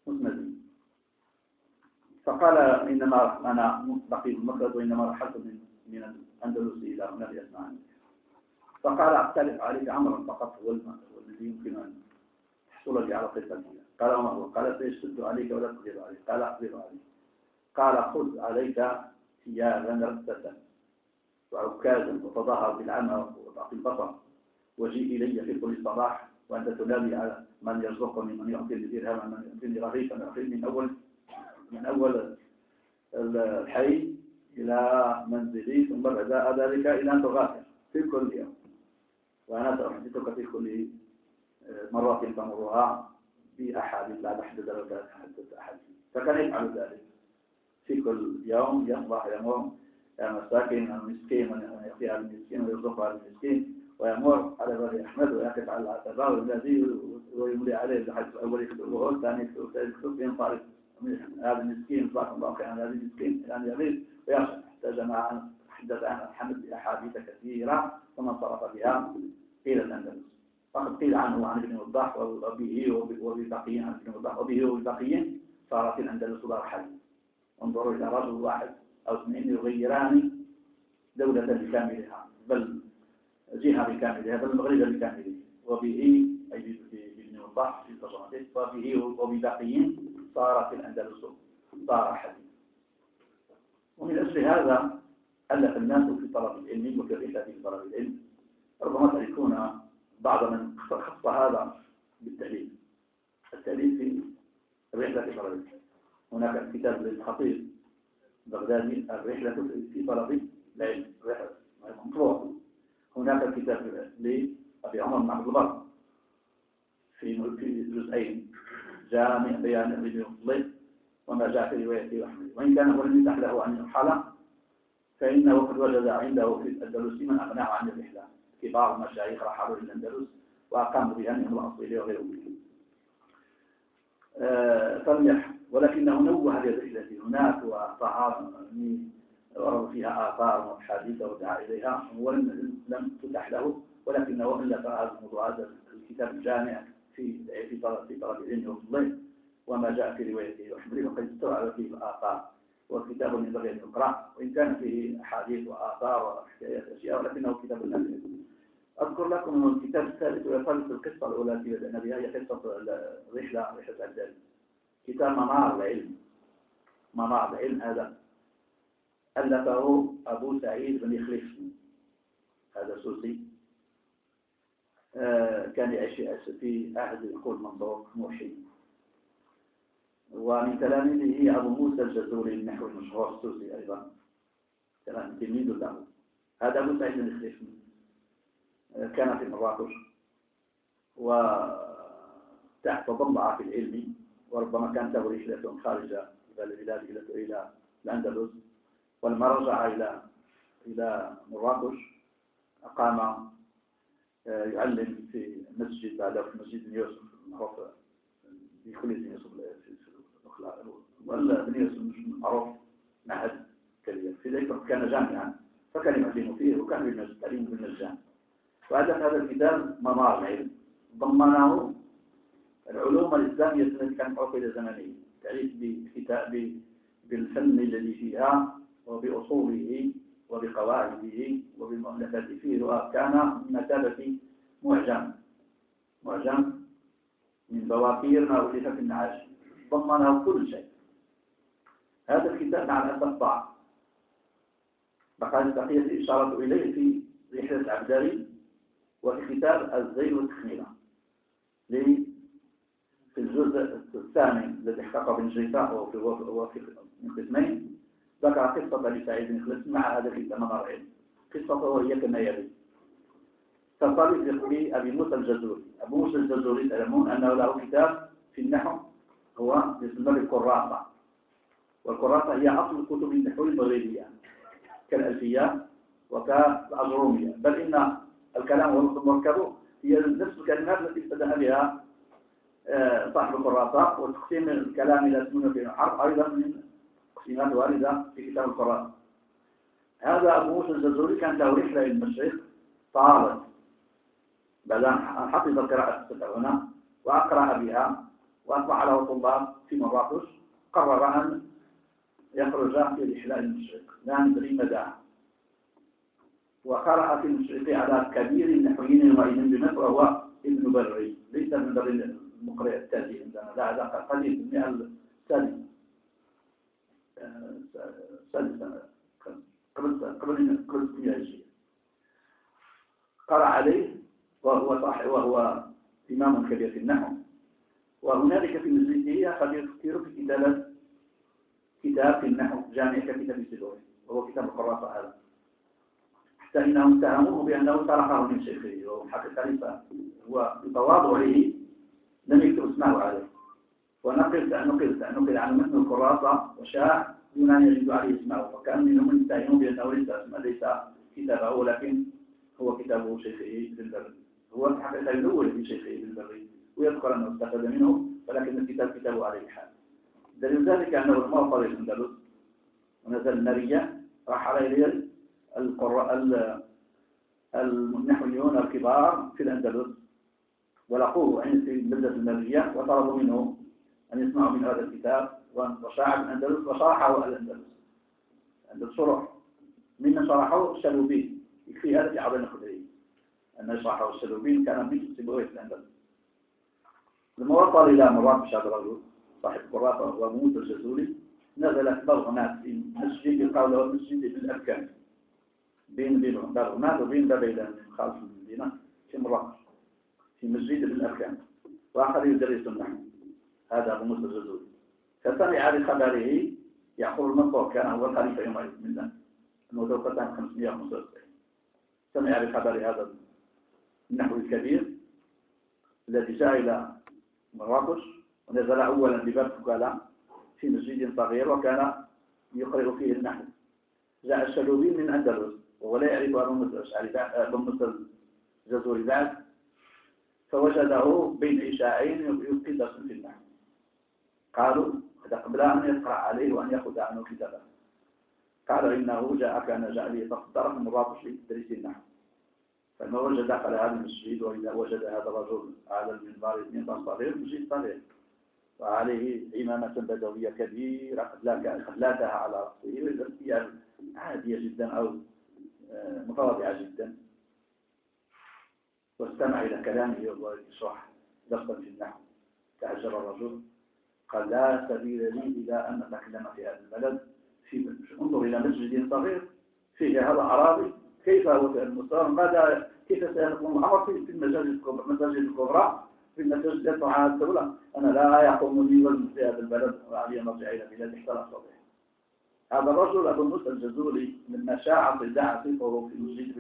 مسنده. فقال إنما أنا بقي المخرج وإنما رحلت من من الأندلس إلى هنا لأسمعني فقال أختلف عليك عمرا فقط هو الذي يمكن أن لي على قصة قال وما هو قال سيشتد عليك ولا تقدر عليك. قال أقدر عليك. قال خذ عليك ثيابا رثة وعكازا وتظاهر بالعمى وضعف البصر. وجيء إلي في كل صباح وأنت تنادي على من يرزقني من يعطيني درهما من يعطيني رغيفا من أول من أول الحي إلى منزلي ثم بعد ذلك إلى أن تغادر في كل يوم. وأنا سأحدثك في كل مرة تمرها بأحاديث لا تحدث لك تحدث أحد. فكان يفعل ذلك. في كل يوم يصبح يوم مساكين المسكين من يعطيها المسكين ويرزقها المسكين ويمر على بني أحمد ويقف على الاعتبار الذي ويملي عليه بحيث أول يكتبه الثاني يكتب الثالث ينطلق هذا المسكين صلاح الله خير هذا المسكين الآن يغيب ويخشى احتاج مع حدث عن الحمد بأحاديث كثيرة ثم انصرف بها إلى الأندلس. فقد قيل عنه عن ابن وضاح وبه وببقيين عن ابن وضاح وبه وببقيين صارت الأندلس دار حديث انظروا إلى رجل واحد أو اثنين يغيران دولة بكاملها بل جهة بكاملها بل المغرب بكامله وبه أي بابن وضاح في تجربته وبه وببقيين صارت الأندلس صار حديث ومن أجل هذا ألف الناس في طلب العلم الرحلة في طلب العلم. ربما تعرفون بعض من خص هذا بالتأليف التأليف في الرحلة في العلم هناك كتاب للخطيب بغدادي الرحلة في طلب العلم رحلة مطروح هناك كتاب لأبي عمر بن عبد البر في في جزئين. جامع بيان ابن الفضل وما جاء في رواية أحمد. وإن كان هو لم يتح له أن يرحل فإنه قد وجد عنده في الأندلس من أغناه عن الرحلة. كبار المشايخ رحلوا إلى الأندلس وأقاموا بها من الأصيل وغيره آه فلم ولكنه نوه للرحلة هناك وطهار ورد فيها آثار وأحاديث ودعا إليها ولم لم تتح له ولكنه ألف هذا الموضوع هذا الكتاب الجامع في في طلب العلم وما جاء في روايته وحمله وقد استوعب فيه الآثار. وكتاب ينبغي أن يقرأ وإن كان فيه أحاديث وآثار وحكايات أشياء ولكنه كتاب نافع أذكر لكم الكتاب الثالث ويقال القصة الأولى في النبي هي قصة الرحلة رحلة الدال كتاب منار العلم. منار العلم هذا. ألفه أبو سعيد بن يخلف هذا سوسي. آه، كان يعيش في عهد يقول منصور موحي ومن تلاميذه أبو موسى الجزوري النحو المشهور السوسي أيضا. تلميذ له هذا أبو سعيد يخلف كان في مراكش. وتحت ضمعة في العلم وربما كانت له رحلة خارج البلاد إلى الأندلس. ولما رجع إلى إلى مراكش أقام آه، يعلم في مسجد بعد في مسجد يوسف معروف في كل يوسف ولا بن يوسف مش معروف معهد كبير في ذلك كان جامعا. فكان يعلم فيه وكان يعلم بالمجان وهذا هذا الكتاب منار العلم. ضمنه العلوم الإسلامية التي كانت عقيدة زمنية تعريف بكتاب بالفن الذي فيها وبأصوله وبقواعده وبالمؤلفات فيه. كان من مثابة معجم. معجم من بواكير ما ألف في النعاش. ضمنه كل شيء. هذا الكتاب مع الأسف ضاع. بقيت بقيت الإشارة إليه في رحلة العبدالي وفي كتاب الزي والتخميلة في الجزء الثاني الذي احتقى بن جيفاء وهو في من قسمين. ذكر قصة أبي سعيد بن خلص مع هذا الكتاب العلم. قصته هي كما يلي. تنطلق أبي موسى الجزوري. أبو موسى الجزوري تعلمون أنه له كتاب في النحو هو يسمى بالكراسة والكراسة هي أصل كتب النحو المغربية كالألفية وكالأجرومية بل إن الكلام والمركب هي نفس الكلمات التي ابتدأ بها آه، صاحب القراصة وتقسيم الكلام إلى اسمه في الحرف أيضا من تقسيمات واردة في كتاب القراصة هذا أبو موسى الجزوري كان له رحلة إلى المشرق طالت بعد أن حفظ القراءة هنا وأقرأ بها. وأصبح له طلاب في مراكش. قرر أن يخرج في رحلة المشرق لا ندري مداها وقرأ في المشرق على كبير النحويين يومئذ بمصر وهو ابن بري. ليس ابن بري المقرئ التالي عندنا. لا هذا قليل المئة الثاني سنة قبل قبل قبل قرأ عليه وهو صاحب وهو إمام كبير في النحو. وهنالك في مجلسه قد يفكر في كتابة كتاب في النحو جامع كتاب السلوي وهو كتاب القراصة هذا فإنهم اتهموه بأنه سرقه من شيخه وحقيقة هو بتواضعه لم يكتب اسمه عليه. ونقل نقل نقل عن مثل الكراسة وشاع دون أن يجد عليه اسمه فكان منهم يتهمون بأنه ليس ليس كتابه ولكن هو كتابه شيخه بالبري هو الحقيقة الأول في شيخه بالبري ويذكر أنه أستفاد منه ولكن الكتاب كتابه عليه حال. دليل ذلك أنه لما وصل الأندلس ونزل النرية راح عليه النحويون الكبار في الأندلس. ولقوه عند في البلدة المالية وطلبوا منه أن يسمعوا من هذا الكتاب. وشاع الأندلس وشرحه الأندلس. عند الشرح ممن شرحه الشلوبين يكفي هذا في عظيم الخدري أن شرحه الشلوبين كان من سبويه الأندلس. لما وصل إلى مراكش هذا الرجل. صاحب قراءة وهو موسى الجزولي نزلت بلغ في مسجد يقال له مسجد بالأركان بين بين بغناد وبين بابيلان خالص المدينة في مراكش في مسجد بالأركان وآخر يدرس النحو هذا أبو موسى الجزوري فسمع بخبره يعقوب المنصور كان هو الخليفة يومئذ من الله أنه توقتان 595 سمع بخبر هذا النحو الكبير الذي جاء إلى مراكش ونزل أولا بباب فقالة في مسجد صغير وكان يقرأ فيه النحو. جاء الشلوبين من أندلس وهو لا يعرف أبو موسى الأشعري أبو فوجده بين عشاءين يلقي درس في النحو. قالوا هذا قبل أن يقرأ عليه وأن يأخذ عنه كتابه. قال إنه جاء كان جاء لي فاختار مرات في تدريس النحو. فلما وجد دخل هذا المسجد وإذا وجد هذا الرجل على المنبر من صغير مسجد صغير وعليه عمامة بدوية كبيرة قد لاكها على رأسه وإذا عادية جدا أو آه، متواضعة جدا. واستمع إلى كلامه ويشرح درسا في النحو. تعجب الرجل قال لا سبيل لي إلى أن أتكلم في هذا البلد في انظر إلى مسجد صغير فيه هذا أراضي كيف هو في المستوى؟ ماذا كيف سيكون؟ الأمر في المساجد الكبرى المساجد الكبرى في المساجد التي الدولة أنا لا يقوم لي في هذا البلد وعلي أن أرجع إلى بلادي حتى لا أستطيع هذا الرجل أبو موسى الجزولي لما شاع صداع صفه في المسجد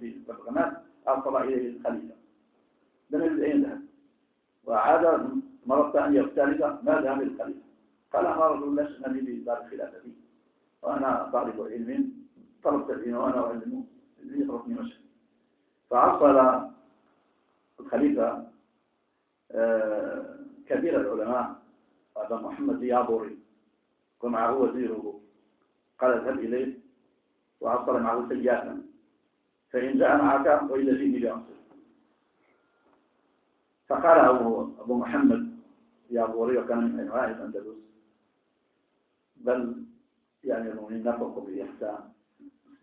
في البرلمان أرسل إليه الخليفة. لم يجد أين ذهب؟ وعاد مرة ثانية الثالثة ما ذهب الخليفة؟ قال أنا رجل لا شأن لي بدار الخلافة وأنا طالب علم طلبت العلم وأنا أعلمه. مشهد فأرسل الخليفة آه، كبير العلماء أبا محمد يابوري ومعه وزيره قال اذهب إليه. وأرسل معه سياسا فإن جاء معك وإذا جئني بأمسك فقال أبو محمد يابوري وكان من أنواع الأندلس بل يعني المؤمنين نفقوا بإحسان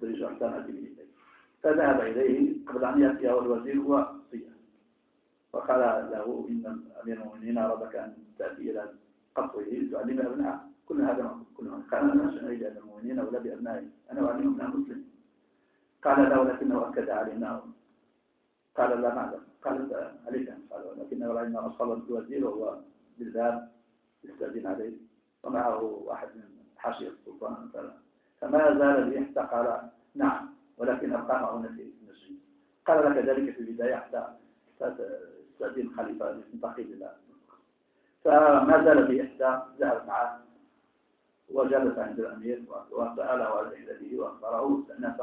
درج إحسان أتي فذهب إليه قبل أن يأتي الوزير هو صيام وقال له إن أمير المؤمنين أرادك أن تأتي إلى قصره تعلم أبناء. كل هذا كل ما قال أنا مش أريد أن المؤمنين ولا بأبنائي. أنا أعلم ابناء مسلم قال لا ولكنه أكد علينا. قال لا ماذا قال عليك قال ولكنه رأينا أصحاب الوزير وهو بالذات يستأذن عليه ومعه واحد من حاشية السلطان. فما زال ليحتى قال نعم. ولكن أبقى هنا في المسجد قال لك ذلك في البداية حتى تستأذن الخليفة لتنتقل إلى فما زال بإحدى ذهب معه وجلس عند الأمير وسأله عن رحلته وأخبره استأنف.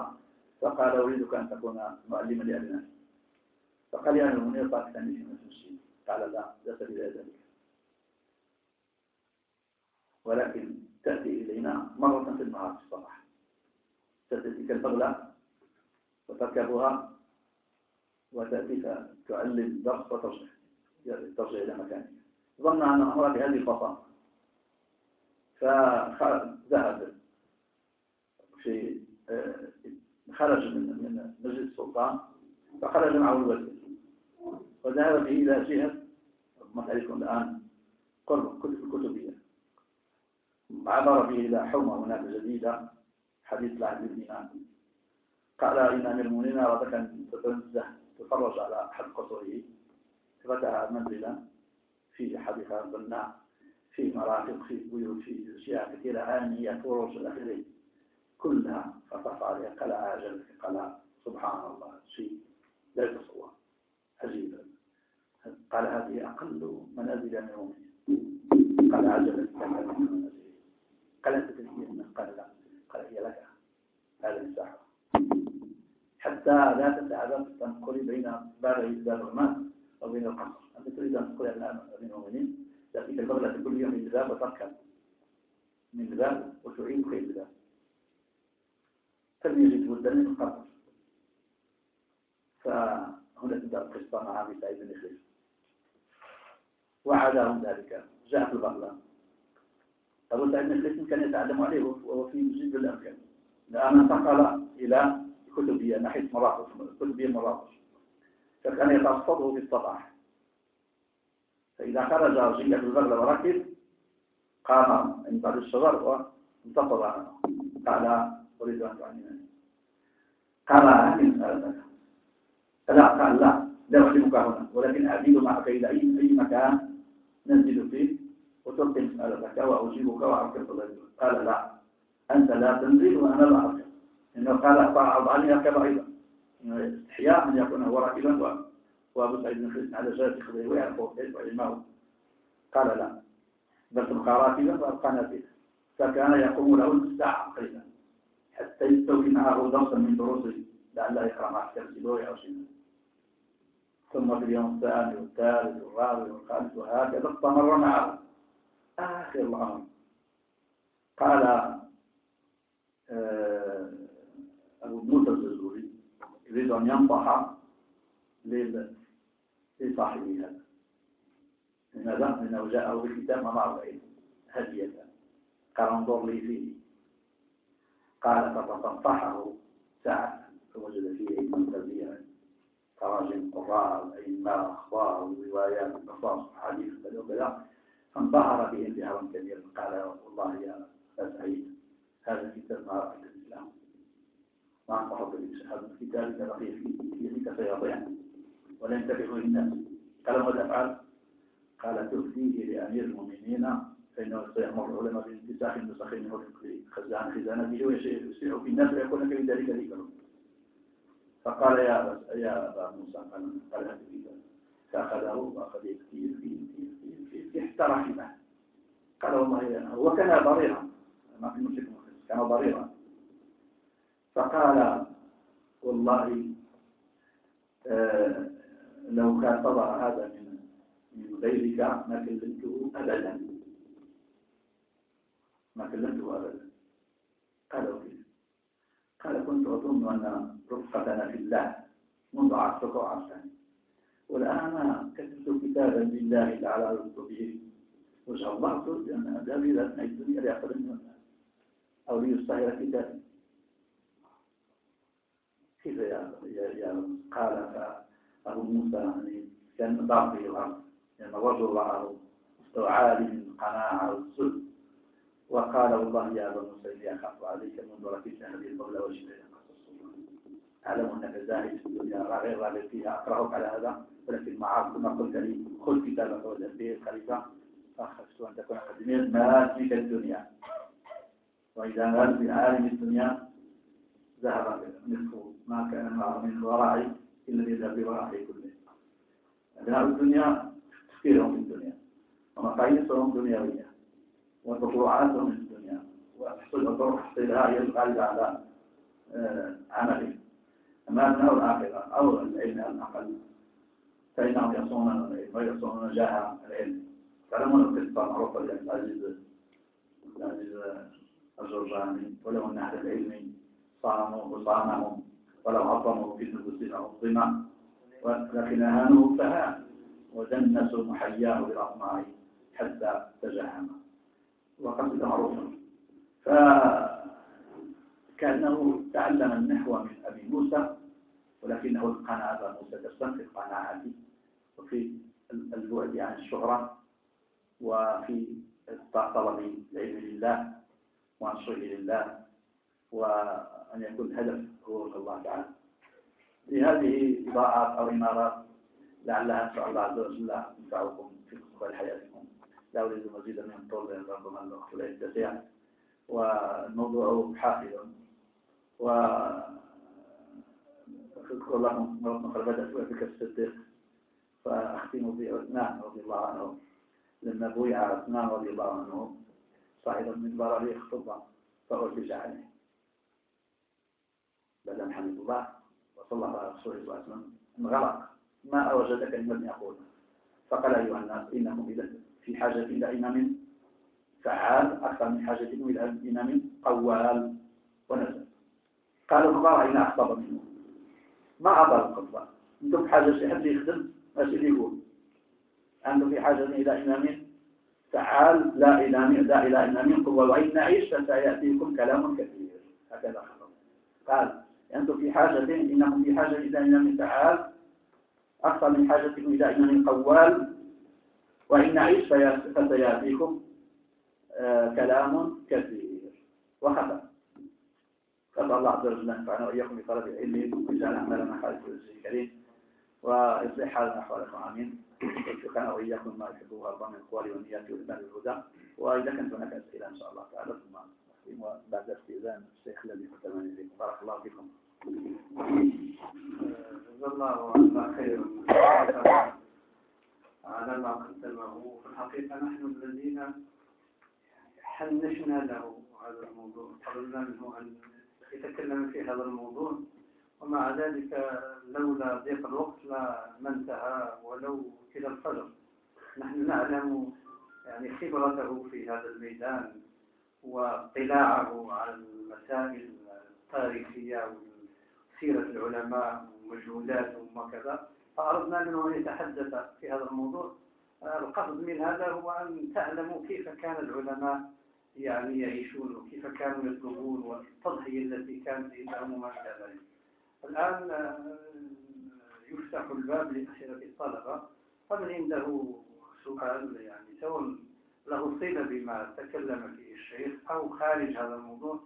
فقال أريدك أن تكون معلما لأبنائي فقال يا المنير طاقة في المسجد قال لا لا سبيل ذلك ولكن تأتي إلينا مرة في النهار في الصباح. تأتيك البغلة وتركبها وتأتيك تعلم درس وترجع. ترجع إلى مكانك. ظن أن أمرك بهذه البساطة فذهب في آه، خرج من من مجلس السلطان فخرج معه الوزير. وذهب به إلى جهة ما تعرفون الآن قرب الكتبية. عبر به إلى حومة هناك جديدة حديث العهد الإمام قال إن أمير المؤمنين أرادك أن تتنزه تفرج على أحد قصره فتح منزلا في حديقة بناء في مرافق في بيوت في أشياء كثيرة آنية فروش الأخيرين كلها فطف عليها قلع عجل قلع سبحان الله شيء لا يتصور. عجيبا قال هذه أقل منازل المؤمنين قال عجل قال أنت تلقي قال لا. قال هي لك. هذا الساحة. حتى لا تتعذب التنقل بين باب باب أو بين القصر. أنت تريد أن تقول أبناء المؤمنين تأتيك البغلة كل يوم من الباب وتركب من الباب وتعيد خير الباب فلم يجد بدا من القصر فهنا تبدأ القصة مع أبي سعيد بن خير وعدهم ذلك. جاءت البغلة أبو سعيد بن خير كان يتعلم عليه وهو في مسجد الأمكان لأن انتقل إلى كتبية ناحية مراكش كتبية مراكش. فكان يتصفده في الصباح. فإذا خرج جية البغل وركب قام عند بعض الشجر وانتصر. عنه قال أريد أن تعلمني قال هل سألتك لا قال لا لا أعلمك هنا ولكن أزيد معك إلى أي مكان ننزل فيه وتلقي مسألتك وأجيبك وأركب قال لا أنت لا تنزل وأنا لا إنه قال بعض علي يركب أيضا. استحياء من يكون هو راكبا وأبو سعيد بن خليل على جالس يخبره ويعرفه كيف علمه قال لا. بل تبقى راكبا وأبقى نازلا فكان يقوم له الساعة تقريبا حتى يستوي معه درسا من دروسه لعله يقرأ مع الكرسي أو شيء ثم في اليوم الثاني والثالث والرابع والخامس وهكذا استمر معه. آخر الأمر. قال آه، أبو موسى الزرزوري يريد أن ينصح لصاحبه هذا. لماذا؟ لأنه جاءه بكتاب ومعه علم هدية. قال انظر لي فيه. قال فتصفحه ساعة. فوجد فيه علما كبيرا. تراجم قراء أئمة أخبار وروايات قصص حديث كذا وكذا. فانبهر به انبهارا كبيرا. قال والله يا سعيد هذا الكتاب ما رأيت أنصح بالإسلام هذا الكتاب إذا بقي في يدك سيضيع ولا ينتبه الناس قال ماذا أفعل؟ قال تفتيه لأمير المؤمنين فإنه سيأمر العلماء بانتساخ النسخ منه خزان خزانته ويسيح في الناس ويكون في ذلك ذكر. فقال يا يا أبا موسى قال قال هذا فأخذه وأخذ يكتير في في في حتى رحمه. قال والله هو كان ضريرا ما في مشكلة كان ضريرا فقال والله آه لو كان طبع هذا من من غيرك ما كلمته أبدا. ما كلمته أبدا. قال وكيف قال كنت أظن أن رفقتنا في الله منذ عصرك وعصرني والآن كتبت كتابا لله تعالى به وجه الله تريد أن أذهب إلى الدنيا لأخذ منه أو ليصطهر كتابي. يا قال أبو موسى يعني كان ضعف الأرض لأن الرجل رآه مستوى عالي من القناعة والسلم وقال والله يا أبا موسى إني أخاف عليك منذ ركبت هذه القبلة وجدت أعلم أنك زاهد في الدنيا غير راغب فيها. أكرهك على هذا ولكن مع كما قلت لي خذ كتابك به الخليفة. فخشت أن تكون قد ما فيك الدنيا. وإذا مات في عالم الدنيا ذهب نصف ما كان من ورائي إلا يذهب بورائي كله أبناء الدنيا تفكيرهم في الدنيا ومقاييسهم دنيوية وتطلعاتهم في الدنيا تحصيلها هي الغالبة على آه، عمله أما أبناء الآخرة أو العلم الأقل فإنهم يصون ويصونون جاه العلم. تعلمون القصة معروفة للعزيز العزيز الجرجاني ولو أن أهل العلم صاموا وصامهم ولو عظموا في نفوسهم عظما ولكن أهانوه فهان ودنسوا محياه بالأطماع حتى تجهم وقصد معروف فكأنه تعلم النحو من أبي موسى ولكنه اتقن أبا موسى درسا في القناعة وفي البعد عن الشهرة وفي طلب العلم لله ونصره لله. وأن يكون الهدف هو الله تعالى. لهذه إضاءات أو إمارات لعلها إن شاء الله عز وجل تنفعكم في مستقبل حياتكم. لا أريد مزيدا من الطول لأن ربما الوقت لا يتسع والموضوع حافل. و أذكر لكم مرة بدأت بك الصديق. فأختم بعثمان رضي الله عنه. لما بويع عثمان رضي الله عنه صاحبا من برره يخطب فأرتج عليه بدل حمد الله وصلى الله على رسوله صلى الله عليه وسلم انغلق ما أوجد كلمة يقول؟ فقال أيها الناس إنكم إذا في حاجة إلى إمام فعال. أكثر من حاجتكم إلى إمام قوال ونزل قالوا فما رأينا أخطب منه؟ ما أطل القصة أنتم بحاجة شي حد يخدم؟ ماشي اللي يقول. أنتم في حاجة إلى إمام فعال؟ لا إلى لا إلى إمام. قوة وإن نعيش فسيأتيكم كلام كثير. هكذا خطب. قال أنتم في حاجة إنكم في حاجة إلى إمام فعال أكثر من حاجتكم إلى إمام قوال وإن نعيش فسيأتيكم آه كلام كثير. وختم قال الله عز وجل نفعنا وإياكم بطلب العلم ويجعل أعمالنا خالص وجهه الكريم ويصلح حالنا أحوالكم آمين. ويوفقنا وإياكم ما يحبه ويرضى من القوال والنيات والإيمان والهدى. وإذا كانت هناك أسئلة إن شاء الله تعالى ثم وبعد استئذان الشيخ الذي قدمني إليكم بارك الله فيكم. جزا الله عنا خيرا على ما قدمه. في الحقيقة نحن الذين حنشنا له هذا الموضوع. طلبنا منه أن يتكلم في هذا الموضوع. ومع ذلك لولا ضيق الوقت لا ما انتهى ولو إلى الفجر. نحن نعلم يعني خبرته في هذا الميدان. واطلاعه على المسائل التاريخية وسيرة العلماء ومجهوداتهم وكذا فأردنا منه أن يتحدث في هذا الموضوع. القصد من هذا هو أن تعلموا كيف كان العلماء يعني يعيشون وكيف كانوا يطلبون والتضحية التي كانت عندهم وما إلى ذلك. الآن آه، يفتح الباب لأسئلة الطلبة. فمن عنده سؤال يعني سواء له صلة بما تكلم فيه الشيخ أو خارج هذا الموضوع.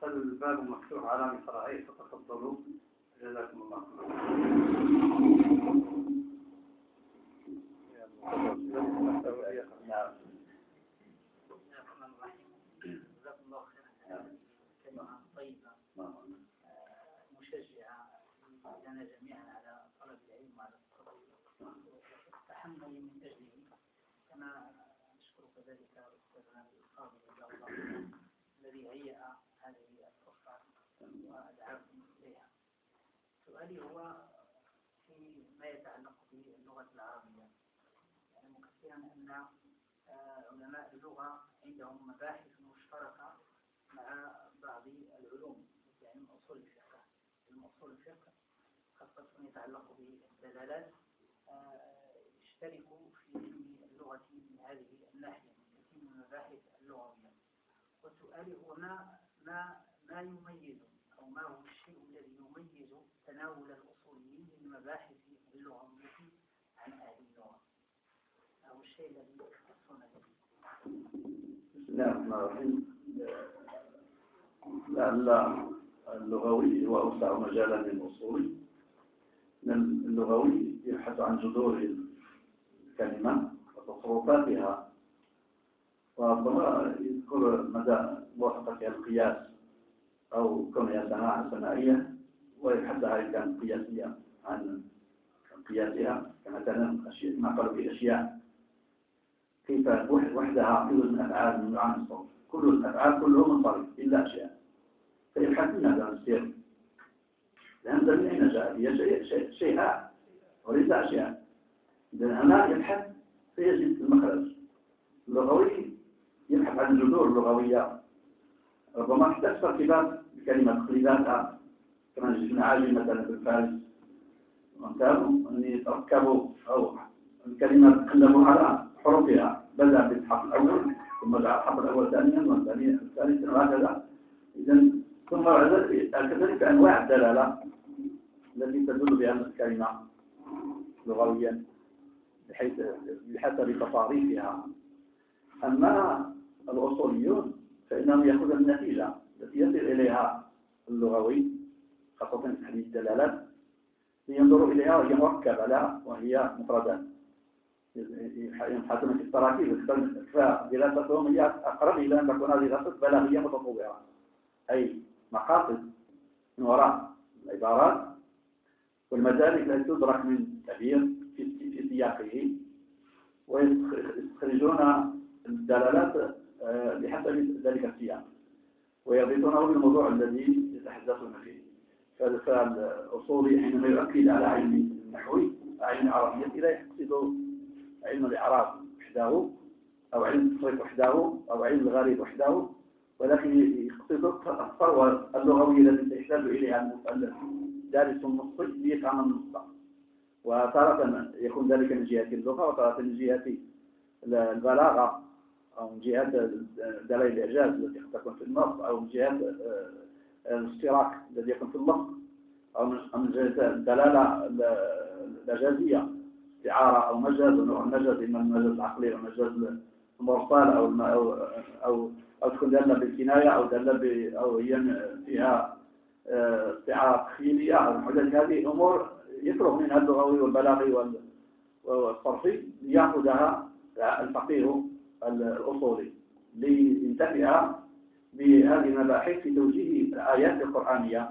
فالباب مفتوح على مصراعيه. فتفضلوا جزاكم الله خيرا. نعم. الرحمن الرحيم جزاكم الله خيرا كلمة طيبة نعم. مشجعة لنا جميعا على طلب العلم وعلى التحمل من أجله كما نشكر كذلك أستاذنا القاضي جزاه الله خيرا الذي هيأ هذه الفرصة ودعاكم إليها سؤالي هو فيما يتعلق باللغة العربية. يعني مكثرا أن آه، علماء اللغة عندهم مباحث مشتركة مع بعض العلوم. مثل علم أصول الفقه. علم أصول الفقه خاصة ما يتعلق بالدلالات آه، يشتركوا في علم اللغة من هذه الناحية من المباحث اللغوية. وسؤالي هو ما ما ما يميز ما هو الشيء الذي يميز تناول الأصوليين للمباحث اللغوية عن أهل اللغة أو الشيء الذي يختصون به. بسم الله الرحمن الرحيم. اللغوي هو أوسع مجالا لأن اللغوي يبحث عن جذور الكلمة وتصرفاتها. وربما يذكر مدى موافقتها القياس. أو كونها صناعة صناعية ويبحث عن كانت قياسية عن قياسها أشياء ما قالوا في أشياء. كيف وحد- وحدها كل الأفعال من عن الصوت. كل الأفعال كلهم منصرف إلا أشياء. فيبحث من هذا السير. لأن من أين جاء هي شيء شيء شيئا وليس أشياء. إذا هنا يبحث فيجد المخرج. اللغوي يبحث عن الجذور اللغوية ربما تحتاج تركيبات بكلمة تقليداتها كما من عاجل مثلا بالفارس وانتهوا أن يتركبوا أو الكلمة تقلبوا على حروفها. بدأ بالحرف الأول ثم جعل الحرف الأول ثانيا والثاني ثالثا وهكذا. إذا ثم بعد ذلك كذلك أنواع الدلالة التي تدل بها الكلمة لغويا بحيث بحسب تصاريفها أما الأصوليون فإنهم يأخذون النتيجة. التي يصل إليها اللغوي خاصة في تحديد الدلالات لينظروا إليها وهي مركبة لا وهي مفردات يبحثون في التراكيب فدراستهم هي أقرب إلى أن تكون دراسة بلاغية متطورة أي مقاصد من وراء العبارات. والمدارك التي تدرك من تعبير في سياقه. ويستخرجون الدلالات آه، بحسب ذلك السياق. ويربطونه بالموضوع الذي يتحدثون فيه. فالأصولي حينما يؤكد على علم النحوي علم العربية لا يقصد علم الإعراب وحده أو علم التصريف وحده أو علم الغريب وحده ولكن يقصد الثروة اللغوية التي تحتاج إليها دارس النص ليفهم النص. وتارة يكون ذلك من جهة اللغة وتارة من جهة البلاغة. أو من جهة دلائل الإعجاز التي قد تكون في النص أو من جهة الاشتراك الذي يكون في اللفظ أو من جهة الدلالة الإعجازية استعارة أو مجاز ونوع المجاز إما المجاز العقلي أو المجاز المرسل أو. أو أو أو تكون دالة بالكناية أو دالة. أو هي فيها آه، استعارة تخيلية أو حدث هذه أمور يفرغ منها اللغوي والبلاغي وال... والصرفي ليأخذها الفقيه الأصولي لينتفع بهذه المباحث في توجيه الآيات القرآنية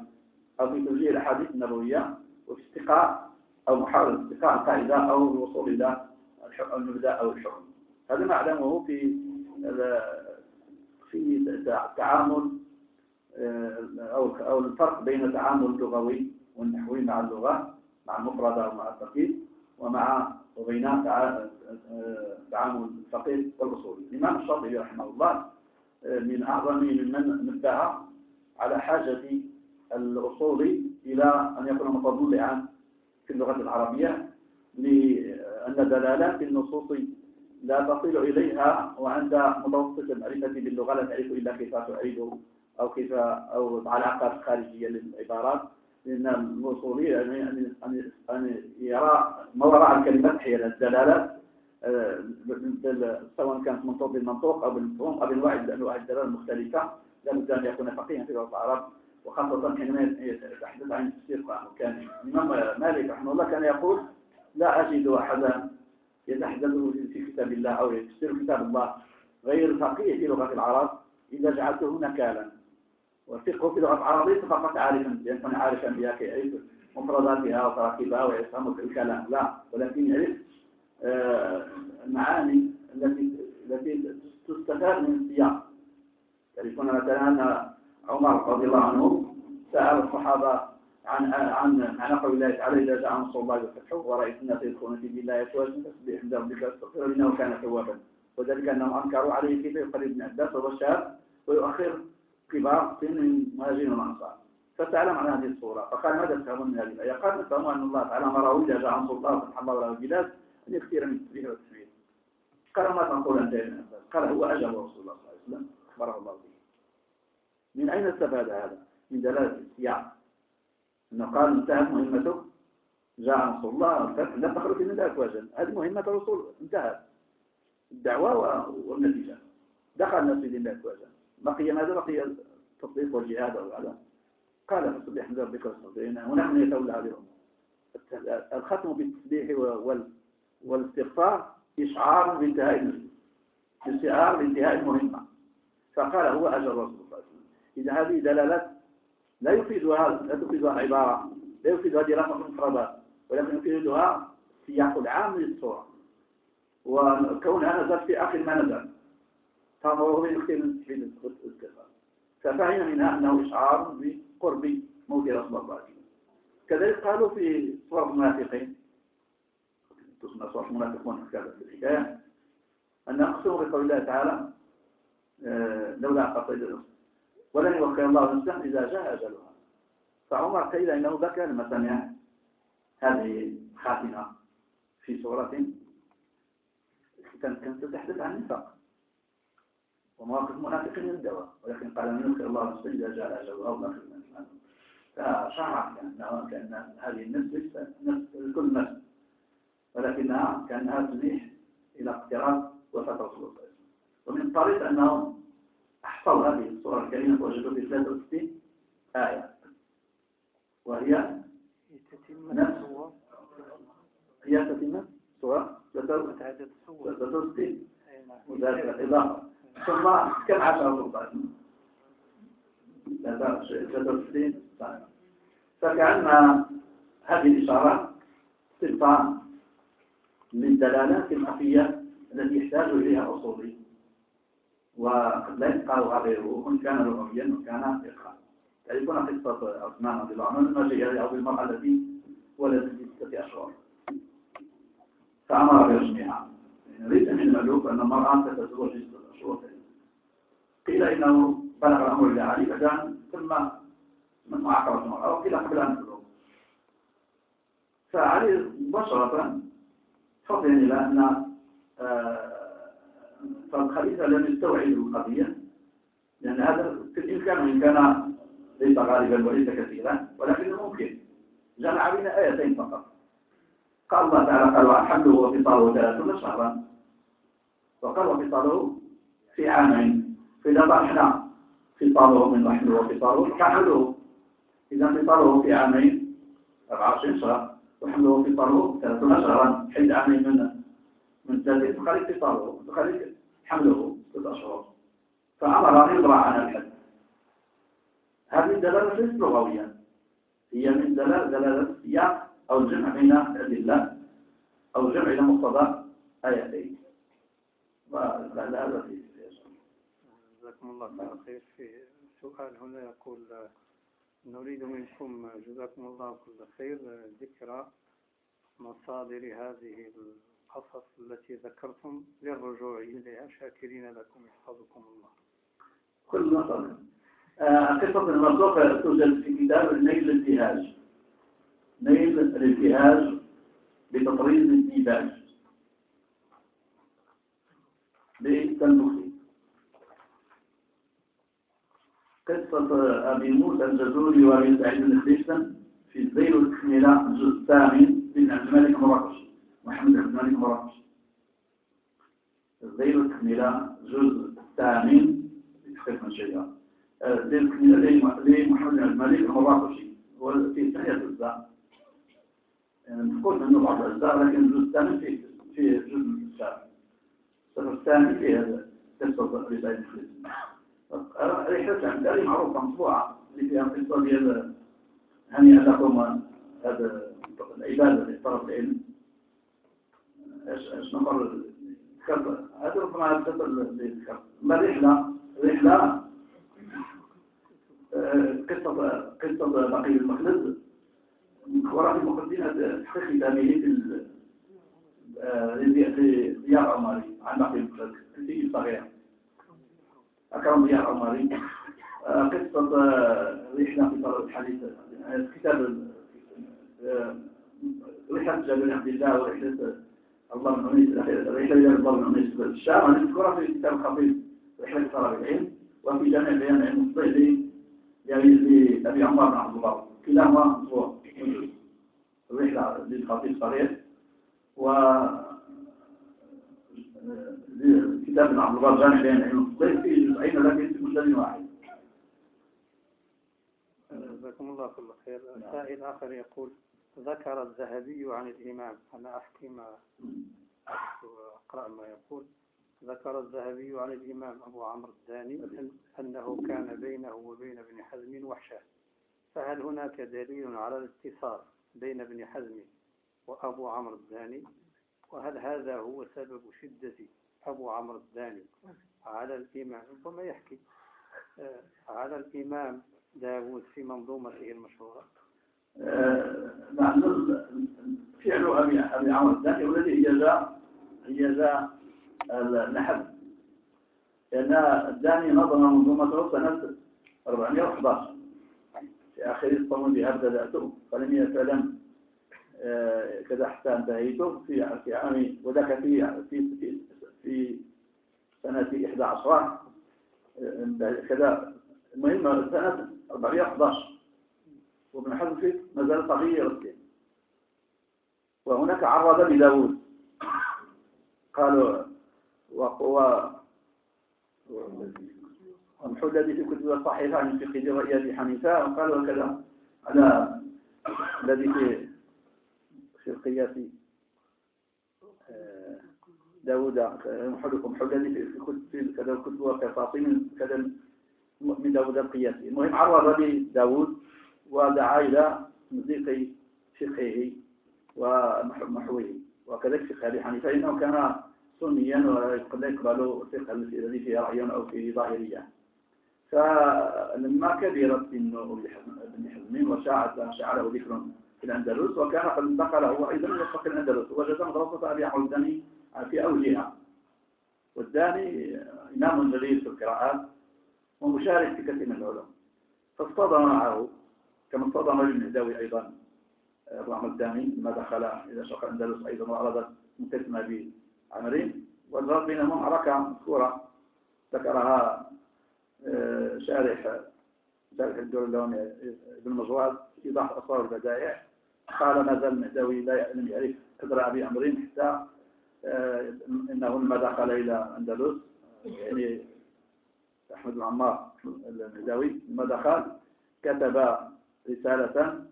أو في توجيه الأحاديث النبوية وفي استقاء أو محاولة استقاء القاعدة أو الوصول إلى المبدأ أو الحكم. هذا ما أعلمه في في التعامل أو أو الفرق بين التعامل اللغوي والنحوي مع اللغة مع المفردة ومع التركيب ومع وبين تعامل الفقيه والأصولي الإمام الشاطبي رحمه الله من أعظم ممن نبه على حاجة الأصولي إلى أن يكون متضلعا في اللغة العربية لأن دلالات النصوص لا تصل إليها وعند متوسط المعرفة باللغة لا تعرف إلا كيف تعيد أو كيف أو العلاقات الخارجية للعبارات. لأن الوصولي يعني أن أن يرى ما وراء الكلمات هي الدلالات آه، سواء كانت منطوق بالمنطوق أو بالمفهوم أو بأنواع الدلالة المختلفة لابد أن يكون فقيها في لغة العرب وخاصة حينما يتحدث عن تفسير القرآن كان الإمام مالك رحمه الله كان يقول لا أجد أحدا يتحدث في كتاب الله أو يفسر كتاب الله غير فقيه في لغة العرب إذا جعلته نكالا. والفقه في اللغة العربية فقط عارفا يكون عارفا بها كيف مفرداتها وتراكيبها ويفهم الكلام لا ولكن يعرف آه، المعاني التي التي تستفاد من السياق. يعرفون مثلا أن عمر رضي الله عنه سأل الصحابة عن عن عن قول الله تعالى إذا جاء نصر الله والفتح ورأيت الناس يدخلون في دين الله أفواجا فاسبح عند ربك واستغفر إنه كان توابا. وذلك أنهم أنكروا عليه كيف يقرب ابن عباس وهو الشاب ويؤخر كبار سن المهاجرين والأنصار. فتعلم عن هذه الصورة. فقال ماذا تفهمون من هذه الآية؟ قال نفهم أن الله تعالى إذا جاء نصر الله وفتح الله له البلاد أن يكثر من التسبيح والتسبيح قال ما تنقول أنت يا قال هو أجل رسول الله صلى الله عليه وسلم. أخبره الله به. من أين استفاد هذا؟ من دلالة السياق. أنه قال انتهت مهمته. جاء نصر الله لم تخرج من وجل هذه مهمة الرسول انتهت. الدعوة والنتيجة. دخل الناس في دين الله بقي ماذا؟ بقي التصديق والجهاد هذا. قال فسبح من ربك واستغفرنا ونحن يتولى هذه الأمور الختم بالتسبيح والاستغفار إشعار بانتهاء المسجد. استشعار بانتهاء المهمة. فقال هو أجر رسول الله إذا هذه دلالات لا يفيدها لا تفيدها عبارة لا يفيدها دراسة المفردات ولكن يفيدها سياق العام للصورة. وكونها نزلت في آخر ما نزل فهو يختلف من تفيد الاستغفار ففهم منها أنه إشعار بقرب موت رسول الله كذلك قالوا في صور المنافقين تسمى صور المنافقون في هذا الحكاية أن أقسموا بقول الله تعالى آه، لولا قصيد ولن يوكل الله نفسا إذا جاء أجلها. فعمر قيل إنه ذكر لما سمع هذه خاتمة في سورة كانت تتحدث عن النفاق. ومواقف المنافقين الدواء ولكن قال من يوكل الله نفسا إذا جاء أجلها وما في فشعر كأنه كأن هذه النفس نفس كل نفس ولكنها كأنها تزيح إلى اقتراب وفاة رسول الله ومن طريق أنهم أحصوا هذه الصورة الكريمة وجدوا في 63 آية وهي نفس هي تتم سورة 63 وذلك الإضافة. ثم كم عشر ربع 63 فكأن هذه الإشارات صفة للدلالات الخفية التي يحتاج إليها أصولي. وقد لا يبقى غيره وإن كان لغويا وكان فقها تعرفون قصة عثمان رضي الله عنه لما جاء أو المرأة التي ولدت في ستة أشهر. فأمر برجمها يعني ليس من المألوف أن المرأة تتزوج قيل إنه بلغ الأمر إلى علي فكان ثم من معاقبة المرأة وقيل قبل أن تبلغ فعلي مباشرة فضل إلى أن آه، فالخليفة لم يستوعب القضية لأن هذا في الإمكان وإن كان ليس غالبا وليس كثيرا ولكنه ممكن. جمع بين آيتين فقط. قال الله تعالى قال وحمله وفصاله ثلاثون شهرا. وقال وفصاله في عامين فإذا طرحنا فصاله من رحمه وفصاله فحمله إذا فصاله في عامين 24 شهر وحمله وفصاله 30 شهرا حيث عامين من من ثلاثين فخليك فصاله فخليك حمله ست أشهر فأمر أن يضرع عن الحد. هذه الدلالة ليست لغوية. هي من دلالة دلالة السياق أو الجمع بين الأدلة أو الجمع بين مقتضى آيتين ولا هذا في جزاكم الله خير. في سؤال هنا يقول نريد منكم جزاكم الله كل خير ذكرى مصادر هذه القصص التي ذكرتم للرجوع إليها. شاكرين لكم يحفظكم الله. كل مصر آه، قصة المرزوقة توجد في كتاب نيل الانتهاج نيل الانتهاج بتطريز الديباج كالمخي قصة أبي موسى الجزوري وأبي سعيد بن خليفة في الزيل والتكملة الجزء الثامن من عبد الملك مراكش محمد عبد الملك مراكش الزيل والتكملة الجزء الثامن. تحقيق من شيئا. الزيل والتكملة لمحمد عبد الملك المراكشي هو في ثانية أجزاء يعني نقول منه بعض الأجزاء لكن الجزء الثامن فيه فيه جزء من السابع السنة الثاني فيه قصة رسالة خليفة رحلة أهلي معروفة مطبوعة اللي فيها قصة ديال هنيئا لكم هذا العبادة في طرف العلم نمر ذكرت هذا ربما اللي ما الرحلة الرحلة قصة قصة المخلد وراء المقدمة تحقيق كتابه في ديار عمري عن بقي المخلد صغير أكرم ديار عمري. قصة رحلة في طرف الحديث. كتاب رحلة جابر عبد الله ورحلة الله من عنيس رحلة إلى الله من عنيس الشام نذكرها في كتاب خطيب رحلة طلب العلم. وفي جامع بيان علم الصيدي يعني لأبي عمر بن عبد الله. كلاهما مطبوع الرحلة للخطيب صغير. ابن عبد الله جامع بيان علم الصيد في جزئين لكن في مجلد واحد. جزاكم الله كل خير. سائل آخر يقول ذكر الذهبي عن الإمام. أنا أحكي ما أقرأ ما يقول. ذكر الذهبي عن الإمام أبو عمرو الداني أنه كان بينه وبين ابن حزم وحشة. فهل هناك دليل على الاتصال بين ابن حزم وأبو عمرو الداني؟ وهل هذا هو سبب شدة أبو عمرو الداني على الإمام ربما يحكي. آه، على الإمام داود في منظومته المشهورة. نعم فعل أبي أبي عمرو الثاني والذي هي هي النحب لأن الثاني نظم منظومته سنة 411 في آخر الصمود ابتدأته فلم يتلم آه، كذا حتى انتهيته في في عام وذاك في في في, في سنة 11 آه، كذا المهم سنة 411 وابن حزم فيه ما زال صغير وهناك عرض بداود قالوا وقوى الذي في كتب الصحيحة عن فقه رؤية أبي حنيفة وقالوا هكذا. على الذي في شرقيات آه، داود محلكم محو الذي في كذا الكتب وقصاص من كذا من داود القياسي. المهم عرض لي داود ودعا إلى مزيق فقهه ومحوه وكذلك فقه أبي حنيفة. إنه كان سنيا وقد لا يقبل الفقه الذي فيه رأي أو فيه ظاهرية. فلما كبرت سن ابن حزم وشاعت شعره ذكر في الأندلس وكان قد انتقل هو أيضا إلى فقه الأندلس. وجد مدرسة أبي حمداني في أوجهها والداني إمام جليل في القراءات ومشارك في كثير من العلوم. فاصطدم معه كما اصطدم الهداوي أيضا الرحمة الدامي لما دخل إلى شرق الأندلس أيضا وأراد مقسمة بعمرين. والغرب بينهم معركة مذكورة ذكرها آه، شارح شارح الدول اللون ابن مجواد في ضحف أصوار البدائع. قال ما زال المهداوي لا يعلم يعرف قدر أبي أمرين حتى آه، إنه لما دخل إلى أندلس. يعني أحمد بن عمار المهداوي لما دخل كتب رسالة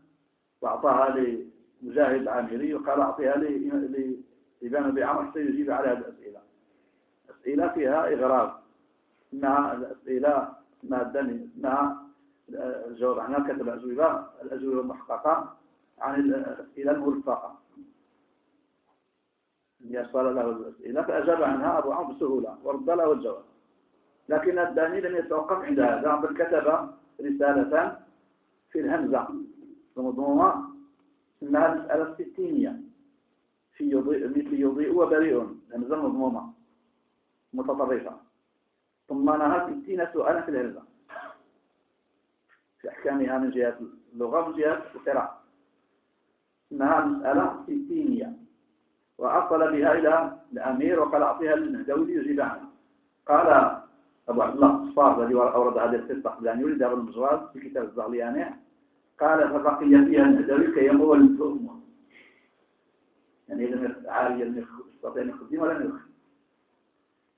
وأعطاها لمجاهد العامري وقال أعطيها لإبان أبي عمر حتى يجيب على هذه الأسئلة أسئلة فيها إغراض إنها الأسئلة إنها الدني إنها الجواب. عنها كتب أجوبة الأجوبة المحققة عن الأسئلة الملفقة يسأل له الأسئلة فأجاب عنها أبو عمر بسهولة ورد له الجواب. لكن الداني لم يتوقف عند هذا. بل كتب رسالة في الهمزة. المضمومة اسمها المسألة الستينية في يضيء مثل يضيء وبريء. همزة مضمومة متطرفة. ثم نهى ستين سؤالا في الهمزة. في أحكامها من جهة اللغة ومن جهة القراءة. إنها مسألة ستينية. وأصل بها إلى الأمير وقال أعطيها للمهدوي ليجيب عنها قال أبو عبد الله الصفار الذي أورد هذه القصة قبل أن يولد أبو المجواد في كتاب الزغلياني قال فبقي فيها النهدوي كيمول أمه. يعني لم عاليا لم يستطيع أن يخدم ولم يخدم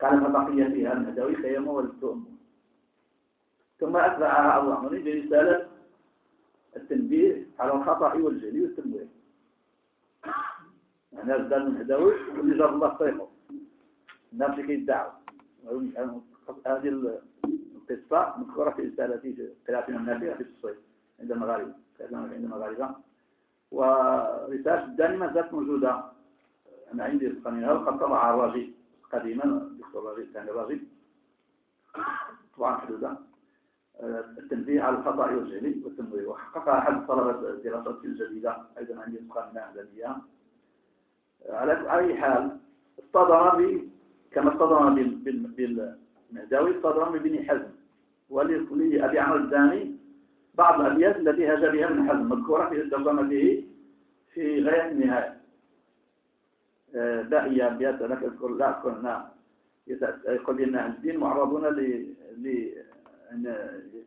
قال فبقي فيها النهدوي كيمول أمه. ثم أتبعها أبو عمري برسالة التنبيه على الخطأ والجهل والتمويل يعني هذا من هدوي واللي جاب الله طريقه الناس اللي كيدعوا. هذه القصة مذكورة في رسالة ثلاثين النافية في الصيف عند المغاربة. عند المغاربة. ورسالة الداني ما زالت موجودة. أنا عندي القنينة وقد طبع الراجي قديما الدكتور الراجي الثاني الراجي طبعا حدودا التنبيه على الخطأ والجهل والتنوير وحقق أحد طلبة الدراسات الجديدة أيضا عندي نسخة منها أعلامية. على أي حال اصطدم كما اصطدم بالمهداوي اصطدم بابن حزم. ولأبي عمرو الداني بعض الأبيات التي هاج بها ابن حزم مذكورة في ترجمته في غاية النهاية. لا هي أبيات لك أذكر لا أذكر نعم يقول لنا الدين معرضون ل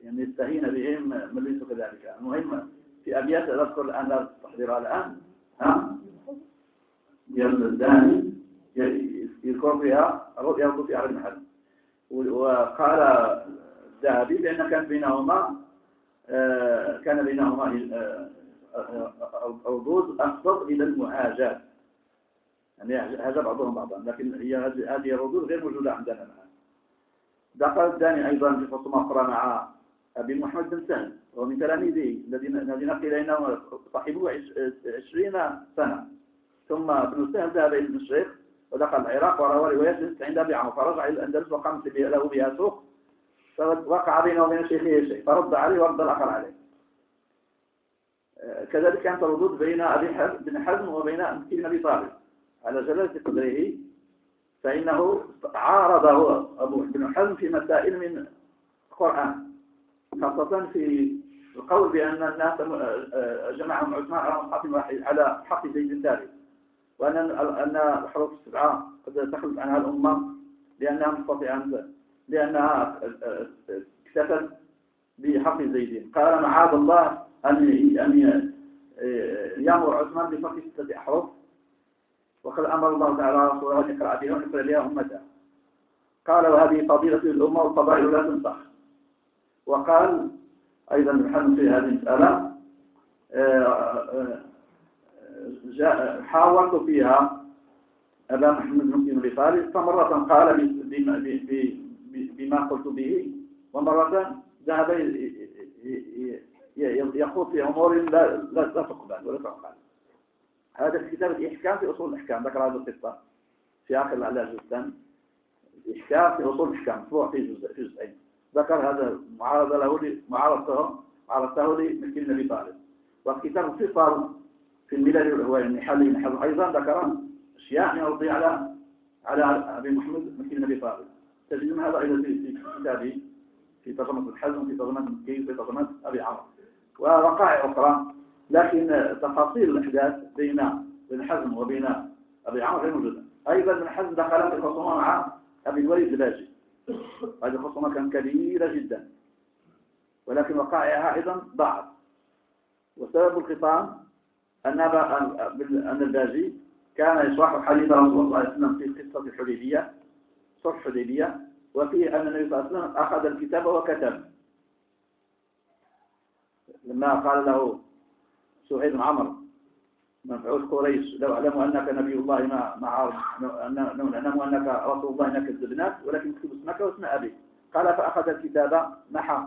يعني يستهين بهم من ليسوا كذلك. المهم في أبيات أذكر الآن لا تحضرها الآن. ها؟ الداني يذكر فيها يرد في أهل المحل. وقال الذهبي بأن كان بينهما آه، كان بينهما أردود أفضل إلى المعاجات. يعني هذا بعضهم بعضا لكن هي هذه الردود غير موجودة عندنا الآن. دخل الثاني أيضا في خصومة أخرى مع أبي محمد بن سهل ومن تلاميذه الذين قيل إنه صاحبه عشرين سنة. ثم ابن سهل ذهب إلى الشيخ ودخل العراق وروى روايات عند أبي عمرو فرجع إلى الأندلس وقام له بها سوق فوقع بينه وبين شيخه شيء فرد عليه ورد الآخر عليه. كذلك كانت الردود بين أبي حزم بن حزم وبين ابن أبي طالب. على جلالة قدره فإنه عارضه أبو بن حزم في مسائل من القرآن خاصة في القول بأن الناس جمعهم عثمان على واحد على حق زيد الثالث وأن أن الحروف السبعة قد تخلف عنها الأمة لأنها مستطيعة لأنها اكتفت بحق زيد. قال معاذ الله أن أن يأمر عثمان بفق ستة أحرف. وقد أمر الله تعالى رسوله أن يقرأ بها ويقرأ لها أمته. قال وهذه فضيلة الأمة والفضائل لا تنصح وقال أيضا بحث في هذه المسألة آه، آه، حاولت فيها أبا محمد بن طالب فمرة قال بما قلت به ومرة ذهب يخوض في أمور لا, تقبل ولا تعقل هذا في كتاب الإحكام في أصول الإحكام ذكر هذه القصة. في آخر العلاج الثاني الإحكام في أصول الإحكام مطبوع في جزء في جزئين. ذكر هذا معارضة له معارضته معارضته لمسكين النبي طالب. وكتاب فصل في الملل هو النحل النحل أيضا ذكر أشياء من على على أبي محمد مسكين النبي طالب تجدون هذا أيضا في كتابه في ترجمة الحزم في ترجمة المكي في ترجمة أبي عمرو. ووقائع أخرى. لكن تفاصيل الأحداث بين بن حزم وبين أبي عمرو غير موجودة. أيضا ابن حزم دخل في خصومة مع أبي الوليد الباجي. هذه الخصومة كانت كبيرة جدا. ولكن وقائعها أيضا ضعف. وسبب الخصام أن أن الباجي كان يشرح حديث رسول الله صلى الله عليه وسلم في قصة الحديبية صلح الحديبية وفيه أن النبي صلى الله عليه وسلم أخذ الكتاب وكتب. لما قال له سهيل بن عمرو مفعول قريش لو أعلموا أنك نبي الله ما ما نعلم أنك رسول الله إنك كذبناك ولكن اكتب اسمك واسم ابي قال فأخذ الكتاب محى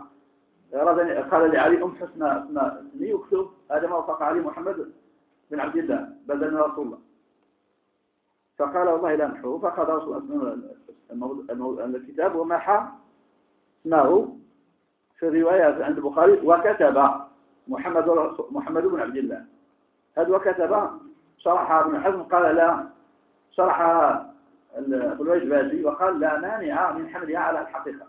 قال لعلي أم حسن اسم اسمي اكتب. هذا ما وافق علي محمد بن عبد الله بدل من رسول الله. فقال والله لا نحوه فأخذ رسول الله الكتاب ومحى اسمه في الرواية عند البخاري وكتب محمد محمد بن عبد الله. هذا وكتب؟ شرح ابن حزم قال لا. شرح باجي وقال لا مانع من حملها على الحقيقة.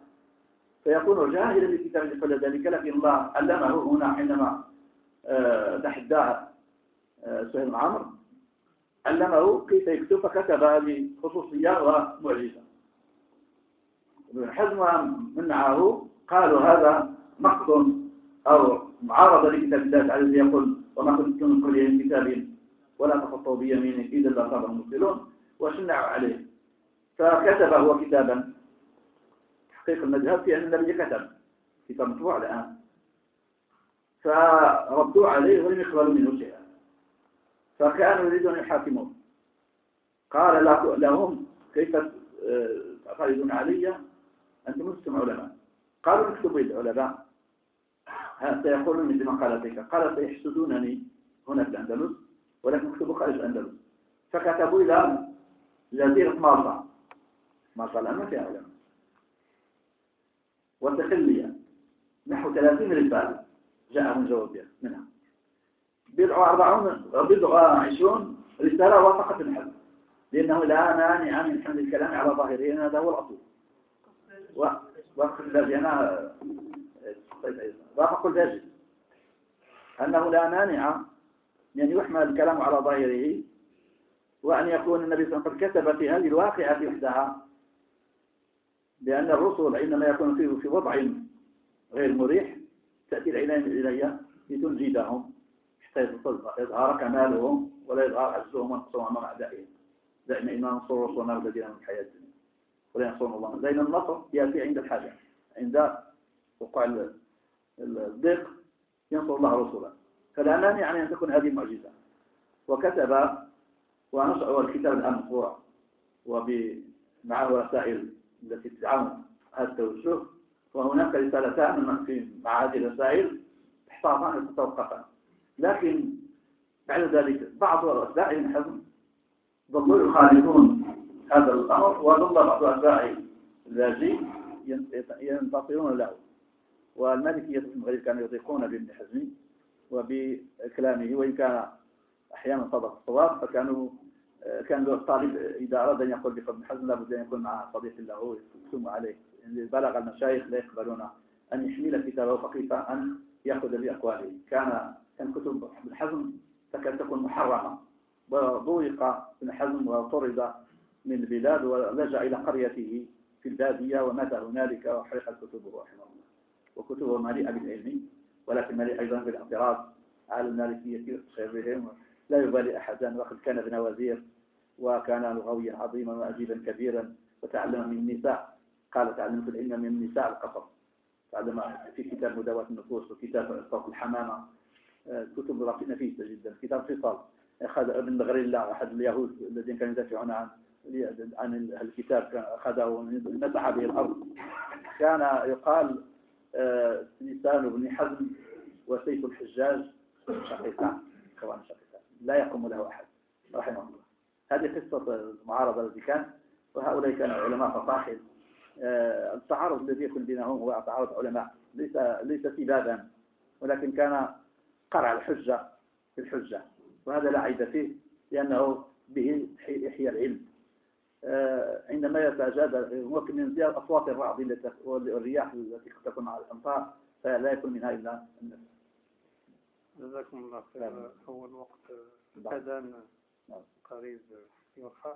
فيكون جاهلا لكتاب قبل ذلك لكن الله علمه هنا حينما آه، تحدى آه، سهيل بن عمرو علمه كيف يكتب فكتب هذه خصوصية ومعجزة. ابن حزم منعه قالوا هذا نقد أو معارضة لكتاب الله تعالى يقول وما كنت نقول من كتاب ولا تخطوا بيمينك إذا لا صاب المبطلون وشنعوا عليه. فكتب هو كتابا. تحقيق المذهب في أن النبي كتب كتاب مطبوع الآن. فردوا عليه ولم يقبلوا منه شيئا. فكانوا يريدون أن يحاكموه. قال لهم كيف آه، تعترضون علي؟ أنتم لستم علماء. قالوا اكتبوا العلماء سيقولون مثل ما قال قال سيحسدونني هنا في الأندلس ولكن اكتبوا خارج الأندلس. فكتبوا إلى جزيرة مالطا مالطا الآن ما فيها علماء. وتخلية نحو 30 رسالة جاءهم جواب منها. بضع أربعون بضع عشرون رسالة وافقت الحل لأنه لا مانع من حمل الكلام على ظاهره هذا هو الأصل. وافق الذي أنا وافق الباجي أنه لا مانع من أن يحمل الكلام على ظاهره وأن يكون النبي صلى الله عليه وسلم قد كتب في هذه الواقعة وحدها لأن الرسل عندما يكون في وضع غير مريح تأتي العينين إلي لتنجدهم يظهر كمالهم ولا يظهر عجزهم ونقصهم أمام أعدائهم دائما إنا ننصر رسولنا الذين من الحياة الدنيا. ولا ينصرون الله. دائما النصر يأتي عند الحاجة. عند وقوع الضيق ينصر الله رسوله. فلا مانع يعني أن تكون هذه معجزة وكتب ونشر الكتاب الآن مطبوع ومعه رسائل التي تدعم هذا التوجه. وهناك رسالتان في مع هذه الرسائل احتاطان يتوقفان لكن بعد ذلك بعض أتباع ابن حزم ظلوا يخالفون هذا الأمر وظل بعض أتباع اللاجي ينتصرون له. والمالكية في المغرب كانوا يضيقون بابن حزم وبكلامه وإن كان أحيانا صدق الصواب فكانوا كان الطالب إذا أراد أن يقول بفضل حزم لابد أن يكون مع صديق له يقسم عليه. بلغ المشايخ لا يقبلون أن يحمل كتابه فقيفة أن يأخذ بأقواله. كان كان كتب ابن حزم تكاد تكون محرمة. وضويق ابن حزم وطرد من البلاد ولجأ إلى قريته في البادية ومات هنالك وحرقت كتبه رحمه الله. وكتبه مليئة بالعلم ولكن مليئة أيضا بالاعتراض على المالكية وغيرهم لا يبالي أحدا وقد كان ابن وزير وكان لغويا عظيما وأديبا كبيرا. وتعلم من النساء قال تعلمت العلم من النساء القصر تعلم في كتاب مداوات النفوس وكتاب صوت الحمامة. كتب نفيسة جدا كتاب فصال أخذ ابن الله أحد اليهود الذين كانوا يدافعون عن عن الكتاب أخذه مسح به الأرض. كان يقال آه، لسان ابن حزم وسيف الحجاج شقيقان خوان شقيقان. لا يقوم له أحد رحمه الله. هذه قصة المعارضة التي كان وهؤلاء كانوا علماء فصاحل آه، التعارض الذي يكون بينهم هو تعارض علماء ليس ليس سبابا ولكن كان قرع الحجة في الحجة. وهذا لا عيب فيه لأنه به يحيى العلم. آه، عندما يتجادل ممكن من زيادة أصوات الرعد والرياح التي تكون على الأمطار فلا يكون منها إلا النفس. جزاكم الله خير نعم. أول وقت أذان نعم. قريب يرفع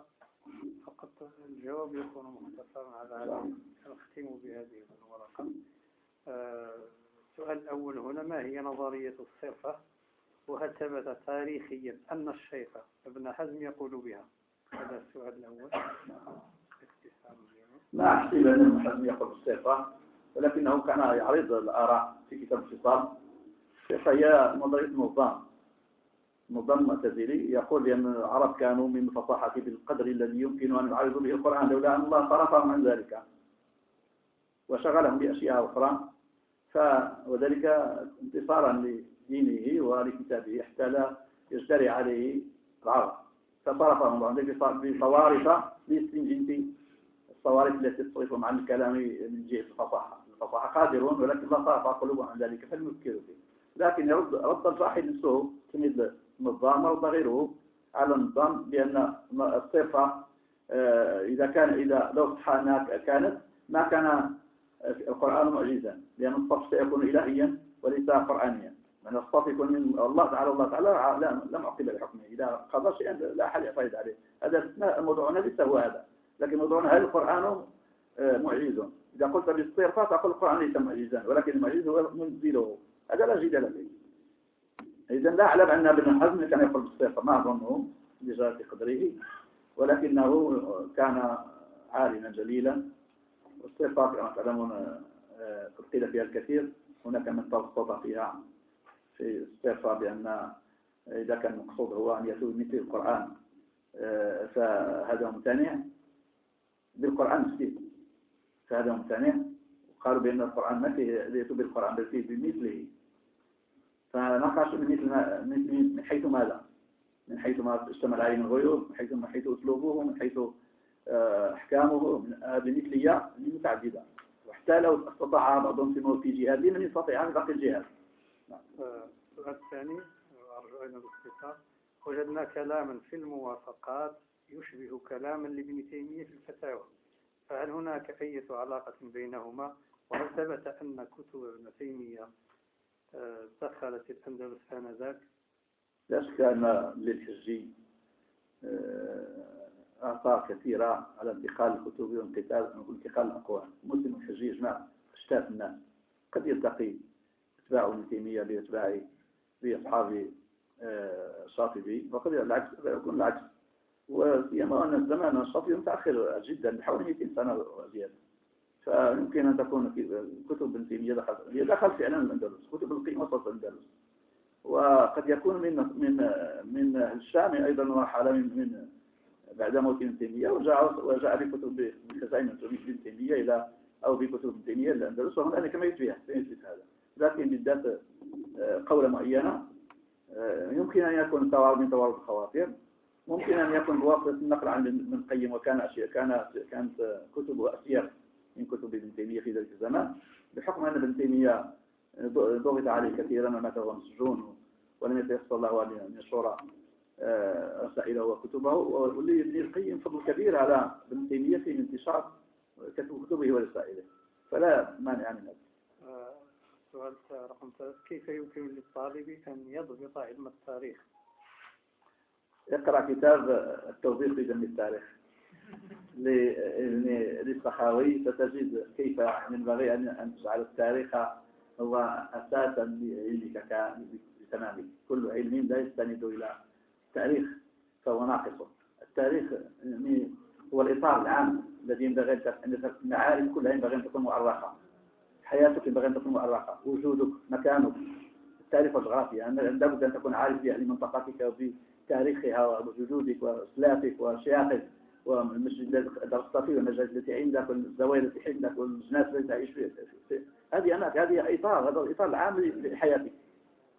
فقط الجواب يكون مختصرا على هذا نختم بهذه الورقة. آه، السؤال الأول هنا ما هي نظرية الصرفة وهل ثبت تاريخيا أن الشيخ ابن حزم يقول بها؟ هذا السؤال الأول. لا أحسب أن ابن حزم يقول بالصرفة ولكنه كان يعرض الآراء في كتاب الفصال. فهي نظرية النظام نظام معتزلي يقول بأن العرب كانوا من الفصاحة بالقدر الذي يمكن أن يعرضوا به القرآن لولا أن الله صرفهم عن ذلك. وشغلهم بأشياء أخرى. وذلك انتصارا لدينه ولكتابه لا يجتري عليه العرب. فصرفهم عنه بصوارف للسنجنتي الصوارف التي تصرفهم عن الكلام من جهة الفصاحة. الفصاحة قادرون ولكن الله صرف قلوبهم عن ذلك فلنذكروا فيه لكن يرد رد الجاحد نفسه تمد النظام رد غيره على النظام بأن الصفة آه، إذا كان إذا لو كانت ما كان القرآن معجزا لأن الصف سيكون إلهيا وليس قرآنيا. من الصف يكون من الله تعالى الله تعالى لا لم أعقب لحكمه. إذا قضى شيئا لا أحد يعترض عليه. هذا موضوعنا ليس هو هذا لكن موضوعنا هل القرآن آه، معجز؟ إذا قلت بالاستغفار تقول القرآن ليس معجزا ولكن المعجز هو منزله. هذا لا جدال فيه إذا لا أعلم أن ابن حزم كان يقول بالاستغفار ما أظنه لجلالة قدره ولكنه كان عالما جليلا. والصفات كما تعلمون آه، قيل فيها الكثير هناك من تبسط فيها في الصفة بأن إذا كان المقصود هو أن يتوب مثل القرآن آه، فهذا ممتنع. بالقرآن نفسه فهذا ممتنع. قالوا بأن القرآن ما فيه يتوب بالقرآن بل فيه بمثله. فنقش من مثل من حيث ماذا؟ من حيث ما اشتمل عليه من غيوب من حيث من حيث أسلوبه من حيث آه، أحكامه بمثلية متعددة وحتى لو استطاع بعضهم في جهاد من يستطيع أن باقي الجهاد. السؤال الثاني أرجو أن الاختصار وجدنا كلاما في الموافقات يشبه كلاما لابن تيمية في الفتاوى. فهل هناك أي علاقة بينهما؟ وهل ثبت أن كتب ابن تيمية آه، دخلت الأندلس آنذاك؟ لا شك أن للحجي آثار آه، كثيرة على انتقال الكتب وانتقال انتقال الأقوال. مسلم الحجي يجمع اشتات الناس. قد يلتقي اتباع ابن تيمية باتباع بأصحاب الشاطبي وقد العكس يكون العكس. وسيما أن الزمان الشاطبي متأخر جدا بحوالي 200 سنة وزيادة فيمكن أن تكون كتب ابن تيمية دخل هي دخل فعلا الأندلس كتب القيم وسط الأندلس. وقد يكون من من من الشام أيضا وحال من من بعد موت ابن تيمية وجاء وجاء بكتب خزائن ابن تيمية إلى أو بكتب ابن تيمية إلى الأندلس وهنالك ما يثبت هذا. لكن بالذات آه، قولة معينة آه، يمكن أن يكون توارد من توارد الخواطر ممكن أن يكون بواسطة النقل عن ابن القيم وكان أشياء كانت كانت كتب أسير من كتب ابن تيمية في ذلك الزمان بحكم أن ابن تيمية ضغط عليه كثيرا ومات وهو مسجون ولم يتيسر له ينشر آه، رسائله وكتبه ولابن القيم فضل كبير على ابن تيمية في انتشار كتبه ورسائله. فلا مانع من هذا السؤال رقم ثلاث. كيف يمكن للطالب أن يضبط علم التاريخ؟ اقرأ كتاب التوضيح في علم التاريخ. للصحاوي ستجد كيف ينبغي أن تجعل التاريخ هو أساسا لعلمك بتمامه كل علم لا يستند إلى التاريخ فهو ناقص التاريخ يعني هو الإطار العام الذي ينبغي أن المعارف كلها ينبغي أن تكون مؤرخة. حياتك ينبغي أن تكون مؤرخة. وجودك مكانك. التاريخ والجغرافيا. يعني لابد أن تكون عارف بمنطقتك وبتاريخها وجدودك وسلافك وشياخك والمسجد الذي درست فيه والمجالس التي عندك والزوايا التي عندك والجناس التي تعيش فيه هذه أماكن هذه إطار هذا الإطار العام لحياتك.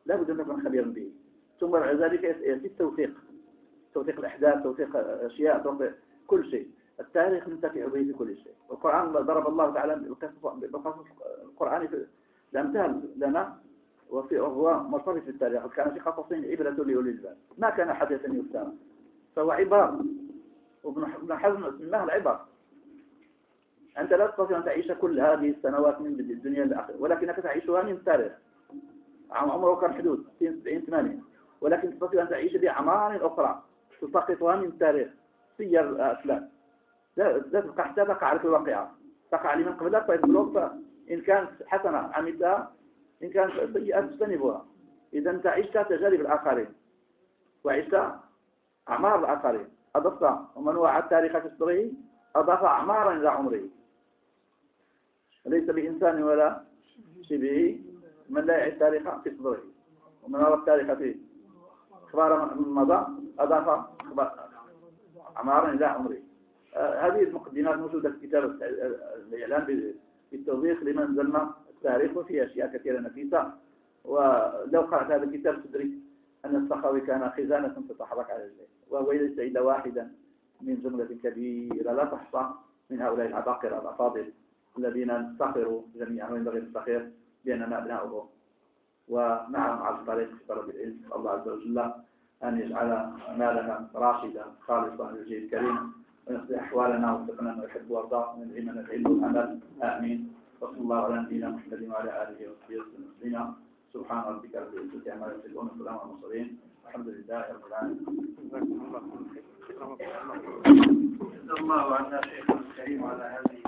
لابد أن تكون خبيرا به. ثم بعد ذلك يأتي التوثيق. توثيق الأحداث توثيق أشياء توثيق كل شيء. التاريخ منتفع به في كل شيء. القرآن ضرب الله تعالى بقصص القرآن الأمثال لنا وفي هو مرتبط في التاريخ كان في قصصين عبرة لأولي الباب. ما كان حديثا يفترى فهو عبارة وابن حزم سماه العبر أنت لا تستطيع أن تعيش كل هذه السنوات من الدنيا الآخرة ولكنك تعيشها من التاريخ. عمره كان حدود 60 70 80 ولكن تستطيع أن تعيش بأعمار أخرى تسقطها من التاريخ سير أفلام لا تبقى حتى تقع على الواقعة تقع لمن قبلك فيدخلوك إن كانت حسنة عملتها إن كانت سيئة تجتنبها. إذا أنت عشت تجارب الآخرين وعشت أعمار الآخرين. أضفت ومن وعى التاريخ في صدره أضاف أعمارا إلى عمره. ليس بإنسان ولا شبه من لا يعي التاريخ في صدره ومن وراء التاريخ في أخبار من مضى أضاف أعمارا إلى عمره هذه المقدمات موجودة في كتاب الإعلام بالتوضيح لمن زلنا التاريخ وفيه أشياء كثيرة نفيسة. ولو قرأت هذا الكتاب تدرك أن الصحاوي كان خزانة تتحرك على رجليه. وهو ليس إلا واحدا من جملة كبيرة لا تحصى من هؤلاء العباقرة الأفاضل الذين نفتخروا جميعا وينبغي نفتخر بأننا أبناؤهم. ومعهم على الطريق في طلب العلم. الله عز وجل أن يجعل مالنا راشدا خالصا للجيل الكريم ويصلح أحوالنا وفقنا ما يحب ويرضى من علمنا العلم والعمل. آمين. وصلى الله على نبينا محمد وعلى آله وصحبه وسلم. سبحان ربك رب العزة عما يصفون وسلام على المرسلين. الحمد لله رب العالمين. الله عنا شيخنا الكريم على هذه